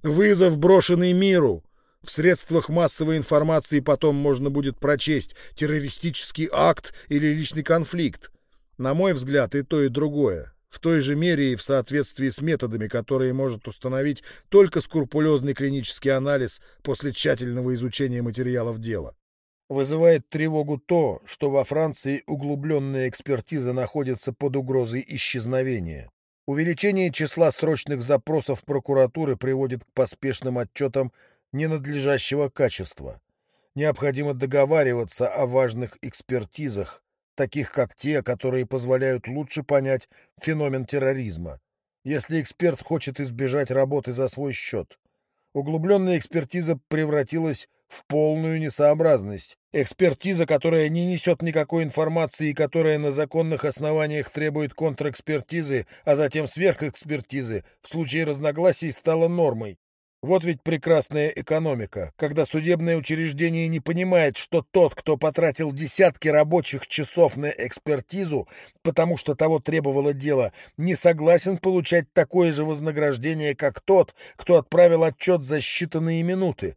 Вызов, брошенный миру. В средствах массовой информации потом можно будет прочесть террористический акт или личный конфликт. На мой взгляд, и то, и другое. В той же мере и в соответствии с методами, которые может установить только скрупулезный клинический анализ после тщательного изучения материалов дела. Вызывает тревогу то, что во Франции углубленная экспертиза находится под угрозой исчезновения. Увеличение числа срочных запросов прокуратуры приводит к поспешным отчетам ненадлежащего качества. Необходимо договариваться о важных экспертизах, таких как те, которые позволяют лучше понять феномен терроризма. Если эксперт хочет избежать работы за свой счет, Углубленная экспертиза превратилась в полную несообразность. Экспертиза, которая не несет никакой информации и которая на законных основаниях требует контрэкспертизы, а затем сверхэкспертизы, в случае разногласий стала нормой. Вот ведь прекрасная экономика, когда судебное учреждение не понимает, что тот, кто потратил десятки рабочих часов на экспертизу, потому что того требовало дело, не согласен получать такое же вознаграждение, как тот, кто отправил отчет за считанные минуты.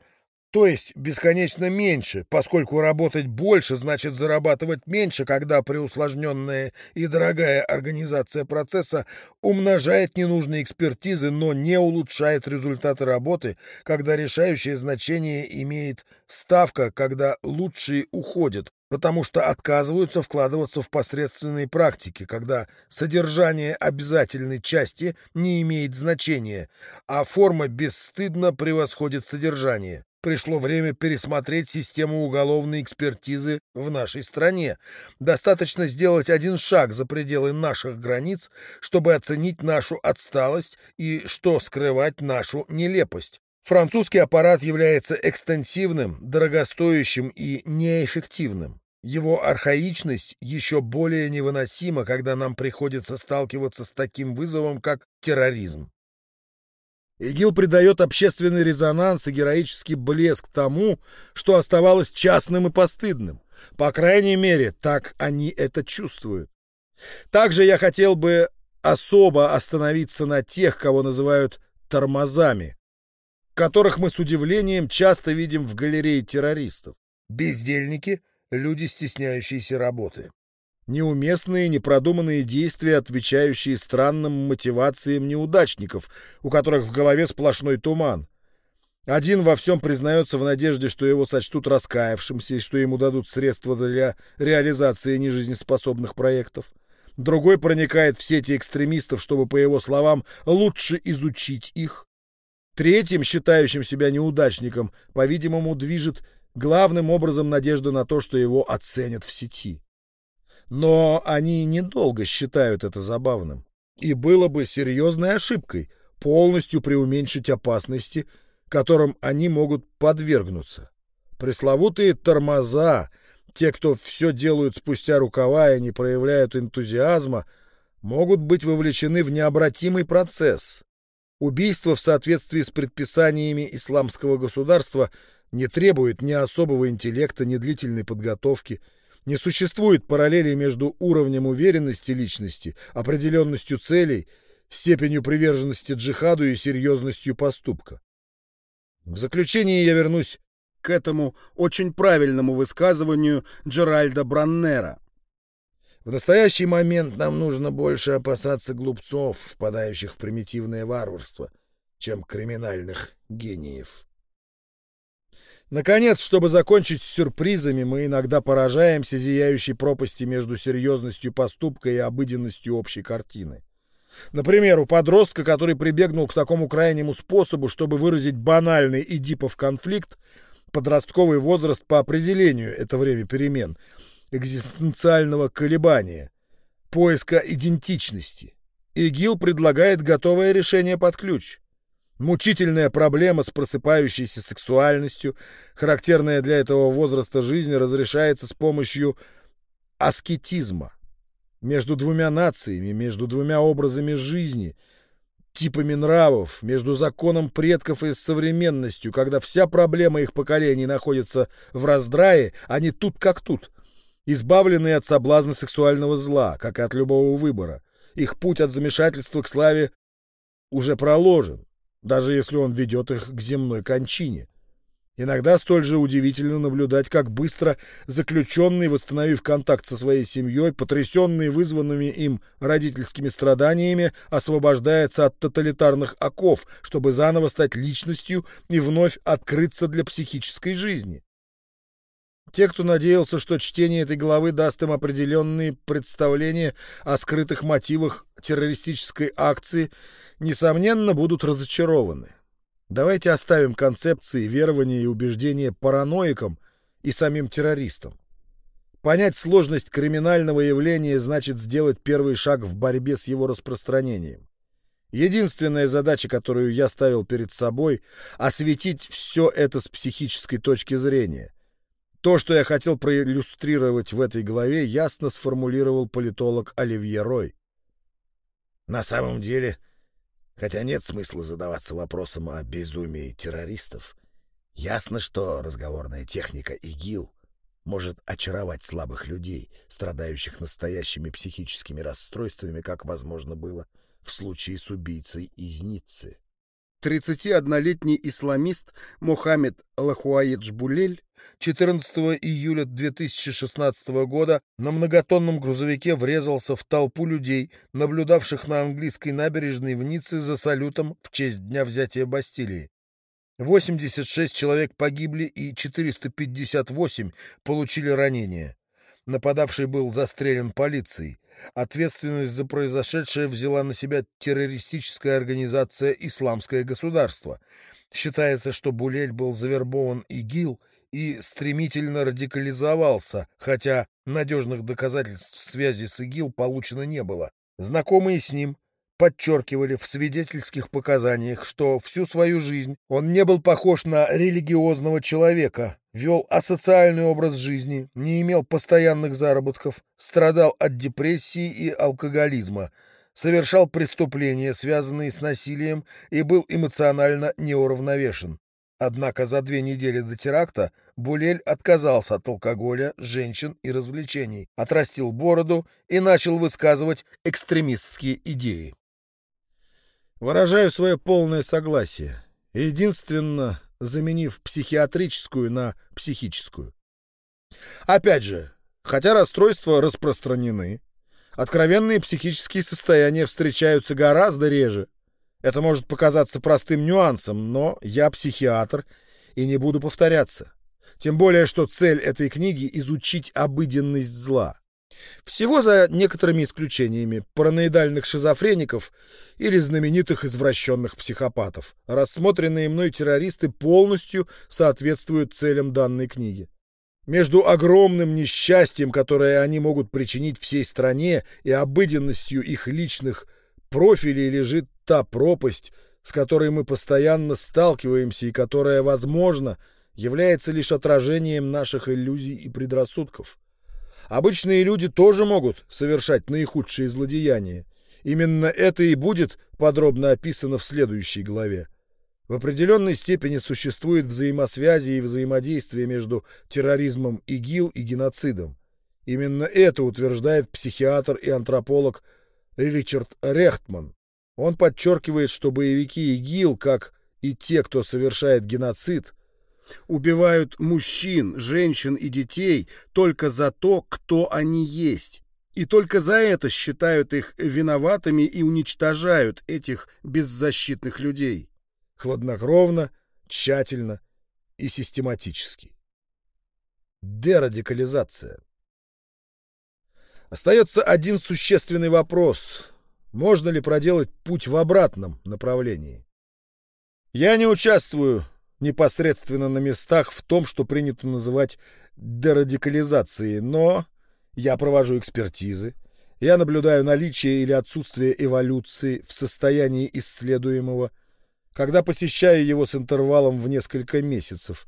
То есть бесконечно меньше, поскольку работать больше значит зарабатывать меньше, когда преусложненная и дорогая организация процесса умножает ненужные экспертизы, но не улучшает результаты работы, когда решающее значение имеет ставка, когда лучшие уходят, потому что отказываются вкладываться в посредственные практики, когда содержание обязательной части не имеет значения, а форма бесстыдно превосходит содержание. Пришло время пересмотреть систему уголовной экспертизы в нашей стране. Достаточно сделать один шаг за пределы наших границ, чтобы оценить нашу отсталость и, что скрывать, нашу нелепость. Французский аппарат является экстенсивным, дорогостоящим и неэффективным. Его архаичность еще более невыносима, когда нам приходится сталкиваться с таким вызовом, как терроризм. ИГИЛ придает общественный резонанс и героический блеск тому, что оставалось частным и постыдным. По крайней мере, так они это чувствуют. Также я хотел бы особо остановиться на тех, кого называют тормозами, которых мы с удивлением часто видим в галерее террористов. Бездельники — люди, стесняющиеся работы. Неуместные, непродуманные действия, отвечающие странным мотивациям неудачников, у которых в голове сплошной туман. Один во всем признается в надежде, что его сочтут раскаявшимся и что ему дадут средства для реализации нежизнеспособных проектов. Другой проникает в сети экстремистов, чтобы, по его словам, лучше изучить их. Третьим, считающим себя неудачником, по-видимому, движет главным образом надежда на то, что его оценят в сети. Но они недолго считают это забавным. И было бы серьезной ошибкой полностью преуменьшить опасности, которым они могут подвергнуться. Пресловутые тормоза, те, кто все делают спустя рукава и не проявляют энтузиазма, могут быть вовлечены в необратимый процесс. Убийство в соответствии с предписаниями исламского государства не требует ни особого интеллекта, ни длительной подготовки – не существует параллели между уровнем уверенности личности, определенностью целей, степенью приверженности джихаду и серьезностью поступка. В заключение я вернусь к этому очень правильному высказыванию Джеральда Браннера. В настоящий момент нам нужно больше опасаться глупцов, впадающих в примитивное варварство, чем криминальных гениев. Наконец, чтобы закончить с сюрпризами, мы иногда поражаемся зияющей пропасти между серьезностью поступка и обыденностью общей картины. Например, у подростка, который прибегнул к такому крайнему способу, чтобы выразить банальный Эдипов конфликт, подростковый возраст по определению — это время перемен, экзистенциального колебания, поиска идентичности. ИГИЛ предлагает готовое решение под ключ — Мучительная проблема с просыпающейся сексуальностью, характерная для этого возраста жизни, разрешается с помощью аскетизма. Между двумя нациями, между двумя образами жизни, типами нравов, между законом предков и современностью, когда вся проблема их поколений находится в раздрае, они тут как тут, избавленные от соблазна сексуального зла, как и от любого выбора. Их путь от замешательства к славе уже проложен даже если он ведет их к земной кончине. Иногда столь же удивительно наблюдать, как быстро заключенный, восстановив контакт со своей семьей, потрясенный вызванными им родительскими страданиями, освобождается от тоталитарных оков, чтобы заново стать личностью и вновь открыться для психической жизни. Те, кто надеялся, что чтение этой главы даст им определенные представления о скрытых мотивах террористической акции, несомненно, будут разочарованы. Давайте оставим концепции, верования и убеждения параноикам и самим террористам. Понять сложность криминального явления значит сделать первый шаг в борьбе с его распространением. Единственная задача, которую я ставил перед собой — осветить все это с психической точки зрения — то, что я хотел проиллюстрировать в этой главе, ясно сформулировал политолог Оливье Рой. На самом деле, хотя нет смысла задаваться вопросом о безумии террористов, ясно, что разговорная техника ИГИЛ может очаровать слабых людей, страдающих настоящими психическими расстройствами, как, возможно, было в случае с убийцей из Ниццы. 31-летний исламист Мохаммед Лахуаидж Булель 14 июля 2016 года на многотонном грузовике врезался в толпу людей, наблюдавших на английской набережной в Ницце за салютом в честь дня взятия Бастилии. 86 человек погибли и 458 получили ранения. Нападавший был застрелен полицией. Ответственность за произошедшее взяла на себя террористическая организация «Исламское государство». Считается, что Булель был завербован ИГИЛ и стремительно радикализовался, хотя надежных доказательств связи с ИГИЛ получено не было. Знакомые с ним подчеркивали в свидетельских показаниях, что всю свою жизнь он не был похож на религиозного человека, вел асоциальный образ жизни, не имел постоянных заработков, страдал от депрессии и алкоголизма, совершал преступления, связанные с насилием, и был эмоционально неуравновешен. Однако за две недели до теракта Булель отказался от алкоголя, женщин и развлечений, отрастил бороду и начал высказывать экстремистские идеи. Выражаю свое полное согласие, единственно заменив психиатрическую на психическую. Опять же, хотя расстройства распространены, откровенные психические состояния встречаются гораздо реже. Это может показаться простым нюансом, но я психиатр и не буду повторяться. Тем более, что цель этой книги — изучить обыденность зла. Всего за некоторыми исключениями параноидальных шизофреников или знаменитых извращенных психопатов. Рассмотренные мной террористы полностью соответствуют целям данной книги. Между огромным несчастьем, которое они могут причинить всей стране, и обыденностью их личных профилей лежит та пропасть, с которой мы постоянно сталкиваемся и которая, возможно, является лишь отражением наших иллюзий и предрассудков. Обычные люди тоже могут совершать наихудшие злодеяния. Именно это и будет подробно описано в следующей главе. В определенной степени существует взаимосвязи и взаимодействие между терроризмом ИГИЛ и геноцидом. Именно это утверждает психиатр и антрополог Ричард Рехтман. Он подчеркивает, что боевики ИГИЛ, как и те, кто совершает геноцид, убивают мужчин, женщин и детей только за то, кто они есть. И только за это считают их виноватыми и уничтожают этих беззащитных людей. Хладнокровно, тщательно и систематически. Дерадикализация. Остается один существенный вопрос. Можно ли проделать путь в обратном направлении? Я не участвую непосредственно на местах в том, что принято называть дерадикализацией, но я провожу экспертизы, я наблюдаю наличие или отсутствие эволюции в состоянии исследуемого, когда посещаю его с интервалом в несколько месяцев.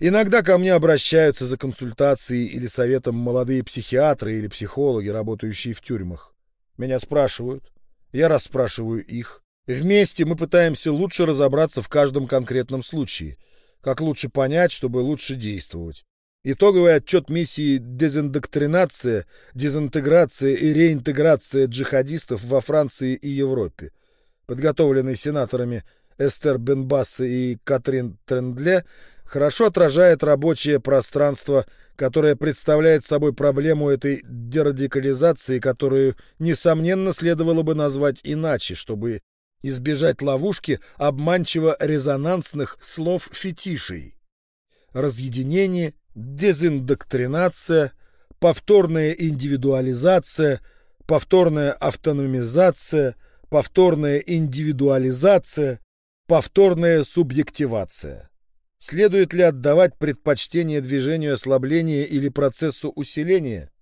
Иногда ко мне обращаются за консультацией или советом молодые психиатры или психологи, работающие в тюрьмах. Меня спрашивают, я расспрашиваю их. Вместе мы пытаемся лучше разобраться в каждом конкретном случае, как лучше понять, чтобы лучше действовать. Итоговый отчет миссии «Дезиндоктринация, дезинтеграция и реинтеграция джихадистов во Франции и Европе», подготовленный сенаторами Эстер Бенбассе и Катрин Трендле, хорошо отражает рабочее пространство, которое представляет собой проблему этой дерадикализации, которую, несомненно, следовало бы назвать иначе, чтобы избежать ловушки обманчиво-резонансных слов-фетишей. Разъединение, дезиндоктринация, повторная индивидуализация, повторная автономизация, повторная индивидуализация, повторная субъективация. Следует ли отдавать предпочтение движению ослабления или процессу усиления?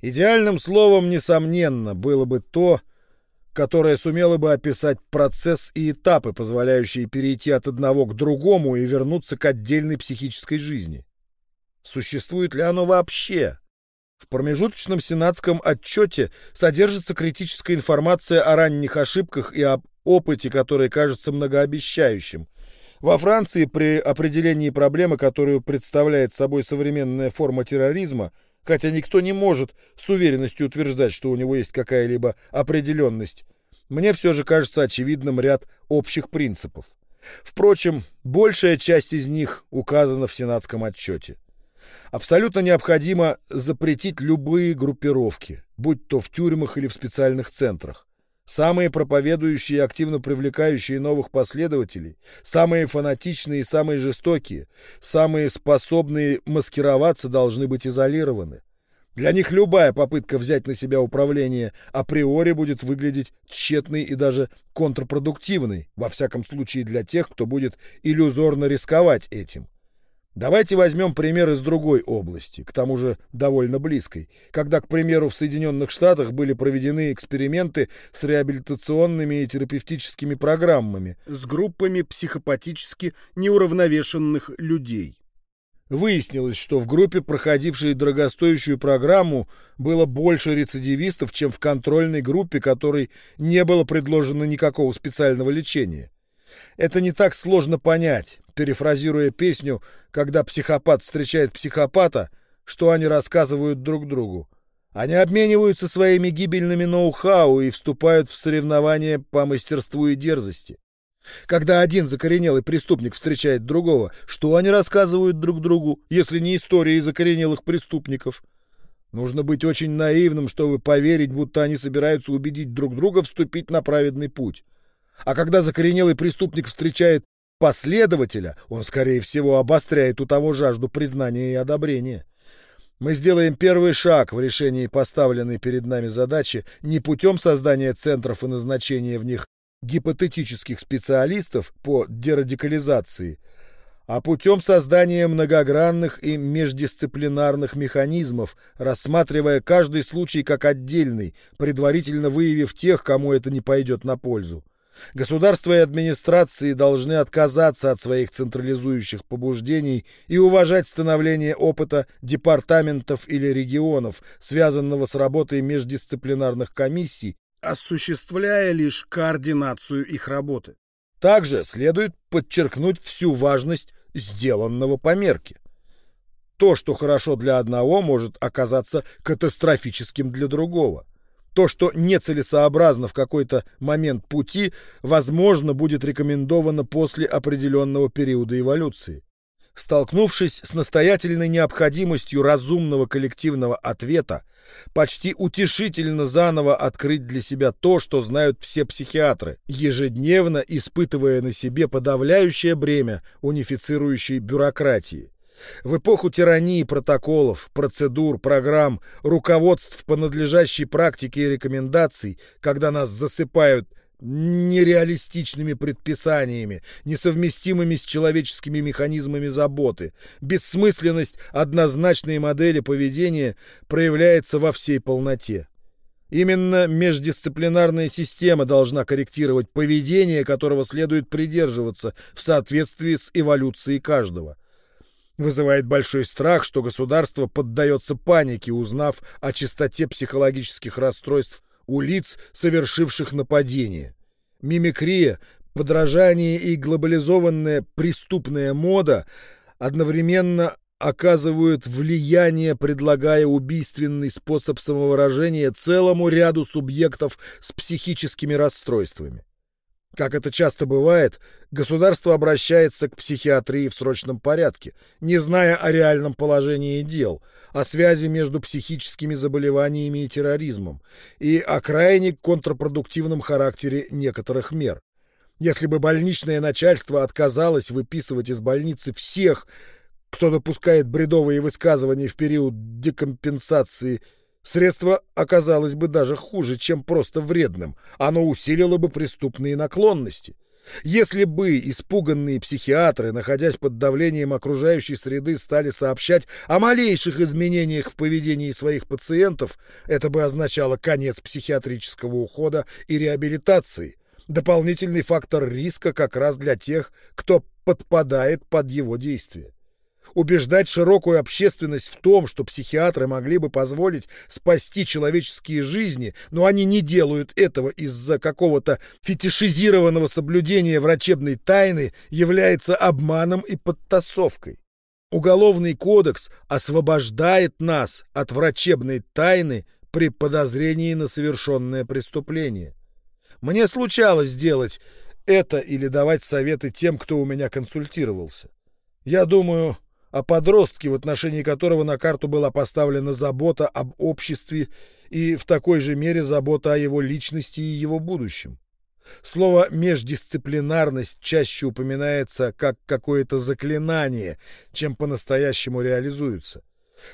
Идеальным словом, несомненно, было бы то, которое сумело бы описать процесс и этапы, позволяющие перейти от одного к другому и вернуться к отдельной психической жизни. Существует ли оно вообще? В промежуточном сенатском отчете содержится критическая информация о ранних ошибках и об опыте, который кажется многообещающим. Во Франции при определении проблемы, которую представляет собой современная форма терроризма, хотя никто не может с уверенностью утверждать, что у него есть какая-либо определенность, мне все же кажется очевидным ряд общих принципов. Впрочем, большая часть из них указана в сенатском отчете. Абсолютно необходимо запретить любые группировки, будь то в тюрьмах или в специальных центрах. Самые проповедующие и активно привлекающие новых последователей, самые фанатичные и самые жестокие, самые способные маскироваться должны быть изолированы. Для них любая попытка взять на себя управление априори будет выглядеть тщетной и даже контрпродуктивной, во всяком случае для тех, кто будет иллюзорно рисковать этим. Давайте возьмем пример из другой области, к тому же довольно близкой, когда, к примеру, в Соединенных Штатах были проведены эксперименты с реабилитационными и терапевтическими программами с группами психопатически неуравновешенных людей. Выяснилось, что в группе, проходившей дорогостоящую программу, было больше рецидивистов, чем в контрольной группе, которой не было предложено никакого специального лечения. Это не так сложно понять, перефразируя песню «Когда психопат встречает психопата», что они рассказывают друг другу. Они обмениваются своими гибельными ноу-хау и вступают в соревнования по мастерству и дерзости. Когда один закоренелый преступник встречает другого, что они рассказывают друг другу, если не истории закоренелых преступников? Нужно быть очень наивным, чтобы поверить, будто они собираются убедить друг друга вступить на праведный путь. А когда закоренелый преступник встречает последователя, он, скорее всего, обостряет у того жажду признания и одобрения. Мы сделаем первый шаг в решении поставленной перед нами задачи не путем создания центров и назначения в них гипотетических специалистов по дерадикализации, а путем создания многогранных и междисциплинарных механизмов, рассматривая каждый случай как отдельный, предварительно выявив тех, кому это не пойдет на пользу. Государства и администрации должны отказаться от своих централизующих побуждений и уважать становление опыта департаментов или регионов, связанного с работой междисциплинарных комиссий, осуществляя лишь координацию их работы. Также следует подчеркнуть всю важность сделанного по мерке. То, что хорошо для одного, может оказаться катастрофическим для другого. То, что нецелесообразно в какой-то момент пути, возможно, будет рекомендовано после определенного периода эволюции. Столкнувшись с настоятельной необходимостью разумного коллективного ответа, почти утешительно заново открыть для себя то, что знают все психиатры, ежедневно испытывая на себе подавляющее бремя унифицирующей бюрократии. В эпоху тирании протоколов, процедур, программ, руководств по надлежащей практике и рекомендаций, когда нас засыпают нереалистичными предписаниями, несовместимыми с человеческими механизмами заботы. Бессмысленность однозначной модели поведения проявляется во всей полноте. Именно междисциплинарная система должна корректировать поведение, которого следует придерживаться в соответствии с эволюцией каждого. Вызывает большой страх, что государство поддается панике, узнав о частоте психологических расстройств у лиц, совершивших нападение. Мимикрия, подражание и глобализованная преступная мода одновременно оказывают влияние, предлагая убийственный способ самовыражения целому ряду субъектов с психическими расстройствами. Как это часто бывает, государство обращается к психиатрии в срочном порядке, не зная о реальном положении дел, о связи между психическими заболеваниями и терроризмом и о крайне контрпродуктивном характере некоторых мер. Если бы больничное начальство отказалось выписывать из больницы всех, кто допускает бредовые высказывания в период декомпенсации Средство оказалось бы даже хуже, чем просто вредным. Оно усилило бы преступные наклонности. Если бы испуганные психиатры, находясь под давлением окружающей среды, стали сообщать о малейших изменениях в поведении своих пациентов, это бы означало конец психиатрического ухода и реабилитации, дополнительный фактор риска как раз для тех, кто подпадает под его действие убеждать широкую общественность в том, что психиатры могли бы позволить спасти человеческие жизни, но они не делают этого из-за какого-то фетишизированного соблюдения врачебной тайны, является обманом и подтасовкой. Уголовный кодекс освобождает нас от врачебной тайны при подозрении на совершенное преступление. Мне случалось делать это или давать советы тем, кто у меня консультировался. Я думаю, о подростке, в отношении которого на карту была поставлена забота об обществе и в такой же мере забота о его личности и его будущем. Слово «междисциплинарность» чаще упоминается как какое-то заклинание, чем по-настоящему реализуется.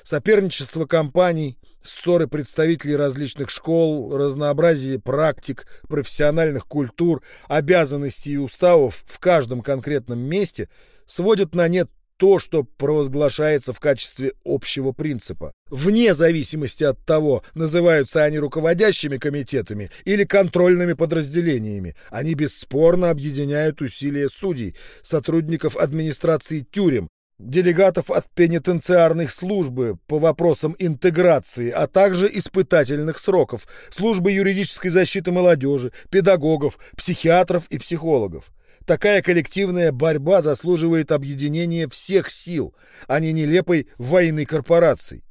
Соперничество компаний, ссоры представителей различных школ, разнообразие практик, профессиональных культур, обязанностей и уставов в каждом конкретном месте сводят на нет то, что провозглашается в качестве общего принципа. Вне зависимости от того, называются они руководящими комитетами или контрольными подразделениями, они бесспорно объединяют усилия судей, сотрудников администрации тюрем, делегатов от пенитенциарных службы по вопросам интеграции, а также испытательных сроков, службы юридической защиты молодежи, педагогов, психиатров и психологов. Такая коллективная борьба заслуживает объединения всех сил, а не нелепой войны корпораций.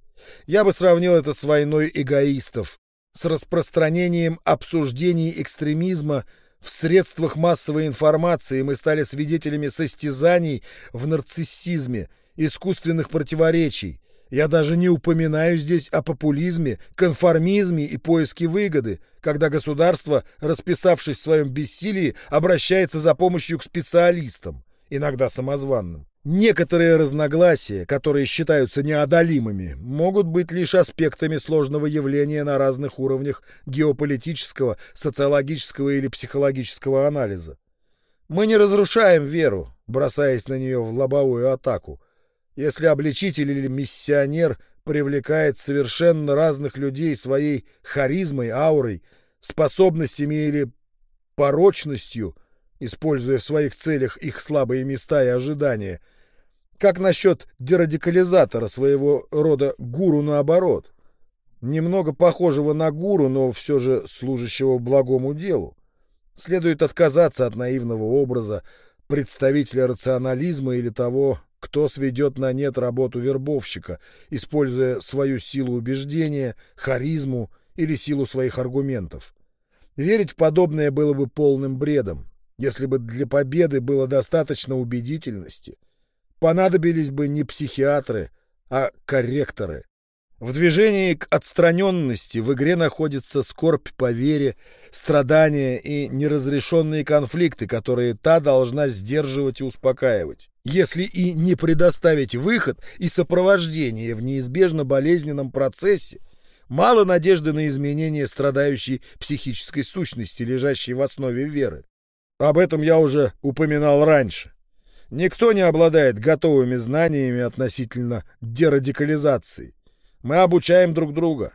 Я бы сравнил это с войной эгоистов, с распространением обсуждений экстремизма в средствах массовой информации мы стали свидетелями состязаний в нарциссизме, искусственных противоречий, я даже не упоминаю здесь о популизме, конформизме и поиске выгоды, когда государство, расписавшись в своем бессилии, обращается за помощью к специалистам, иногда самозванным. Некоторые разногласия, которые считаются неодолимыми, могут быть лишь аспектами сложного явления на разных уровнях геополитического, социологического или психологического анализа. Мы не разрушаем веру, бросаясь на нее в лобовую атаку, если обличитель или миссионер привлекает совершенно разных людей своей харизмой, аурой, способностями или порочностью, используя в своих целях их слабые места и ожидания, как насчет дерадикализатора своего рода гуру наоборот? Немного похожего на гуру, но все же служащего благому делу. Следует отказаться от наивного образа представителя рационализма или того, кто сведет на нет работу вербовщика, используя свою силу убеждения, харизму или силу своих аргументов? Верить в подобное было бы полным бредом, если бы для победы было достаточно убедительности. Понадобились бы не психиатры, а корректоры. В движении к отстраненности в игре находится скорбь по вере, страдания и неразрешенные конфликты, которые та должна сдерживать и успокаивать. Если и не предоставить выход и сопровождение в неизбежно болезненном процессе, мало надежды на изменение страдающей психической сущности, лежащей в основе веры. Об этом я уже упоминал раньше. Никто не обладает готовыми знаниями относительно дерадикализации. Мы обучаем друг друга.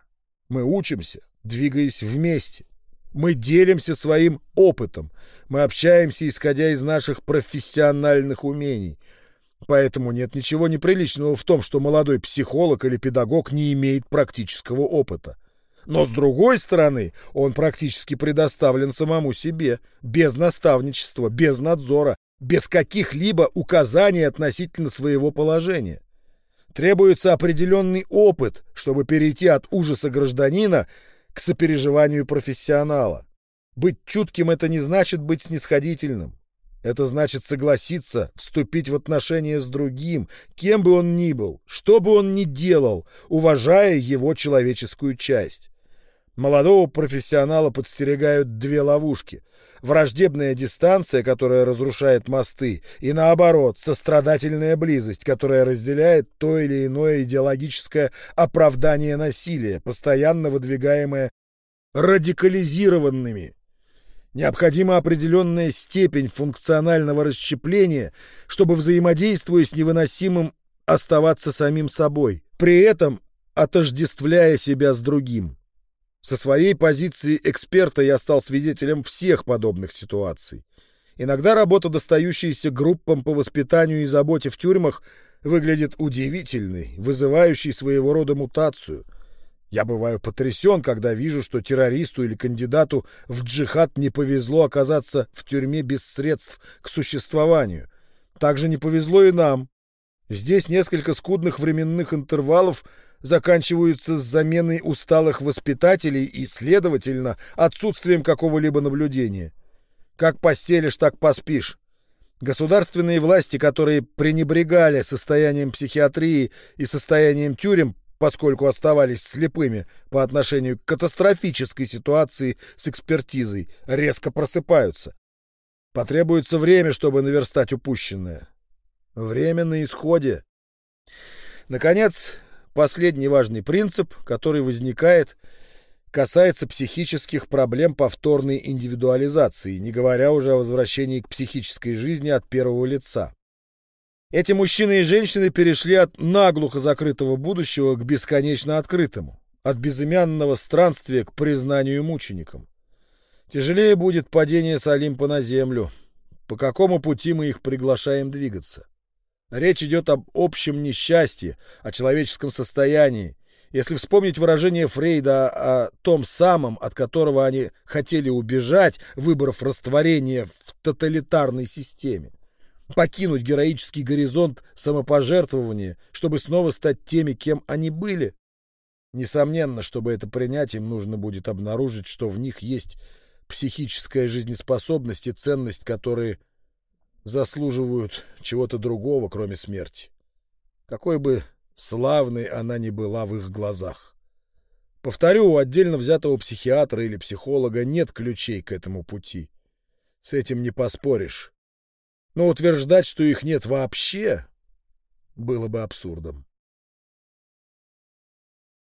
Мы учимся, двигаясь вместе. Мы делимся своим опытом. Мы общаемся, исходя из наших профессиональных умений. Поэтому нет ничего неприличного в том, что молодой психолог или педагог не имеет практического опыта. Но, с другой стороны, он практически предоставлен самому себе, без наставничества, без надзора, без каких-либо указаний относительно своего положения. Требуется определенный опыт, чтобы перейти от ужаса гражданина к сопереживанию профессионала. Быть чутким — это не значит быть снисходительным. Это значит согласиться вступить в отношения с другим, кем бы он ни был, что бы он ни делал, уважая его человеческую часть. Молодого профессионала подстерегают две ловушки. Враждебная дистанция, которая разрушает мосты, и наоборот, сострадательная близость, которая разделяет то или иное идеологическое оправдание насилия, постоянно выдвигаемое радикализированными. Необходима определенная степень функционального расщепления, чтобы, взаимодействуя с невыносимым, оставаться самим собой, при этом отождествляя себя с другим. Со своей позиции эксперта я стал свидетелем всех подобных ситуаций. Иногда работа, достающаяся группам по воспитанию и заботе в тюрьмах, выглядит удивительной, вызывающей своего рода мутацию. Я бываю потрясен, когда вижу, что террористу или кандидату в джихад не повезло оказаться в тюрьме без средств к существованию. Также не повезло и нам. Здесь несколько скудных временных интервалов — заканчиваются с заменой усталых воспитателей и, следовательно, отсутствием какого-либо наблюдения. Как постелишь, так поспишь. Государственные власти, которые пренебрегали состоянием психиатрии и состоянием тюрем, поскольку оставались слепыми по отношению к катастрофической ситуации с экспертизой, резко просыпаются. Потребуется время, чтобы наверстать упущенное. Время на исходе. Наконец, последний важный принцип, который возникает, касается психических проблем повторной индивидуализации, не говоря уже о возвращении к психической жизни от первого лица. Эти мужчины и женщины перешли от наглухо закрытого будущего к бесконечно открытому, от безымянного странствия к признанию мученикам. Тяжелее будет падение с Олимпа на землю. По какому пути мы их приглашаем двигаться? Речь идет об общем несчастье, о человеческом состоянии. Если вспомнить выражение Фрейда о том самом, от которого они хотели убежать, выбрав растворение в тоталитарной системе. Покинуть героический горизонт самопожертвования, чтобы снова стать теми, кем они были. Несомненно, чтобы это принять, им нужно будет обнаружить, что в них есть психическая жизнеспособность и ценность, которые заслуживают чего-то другого, кроме смерти. Какой бы славной она ни была в их глазах. Повторю, у отдельно взятого психиатра или психолога нет ключей к этому пути. С этим не поспоришь. Но утверждать, что их нет вообще, было бы абсурдом.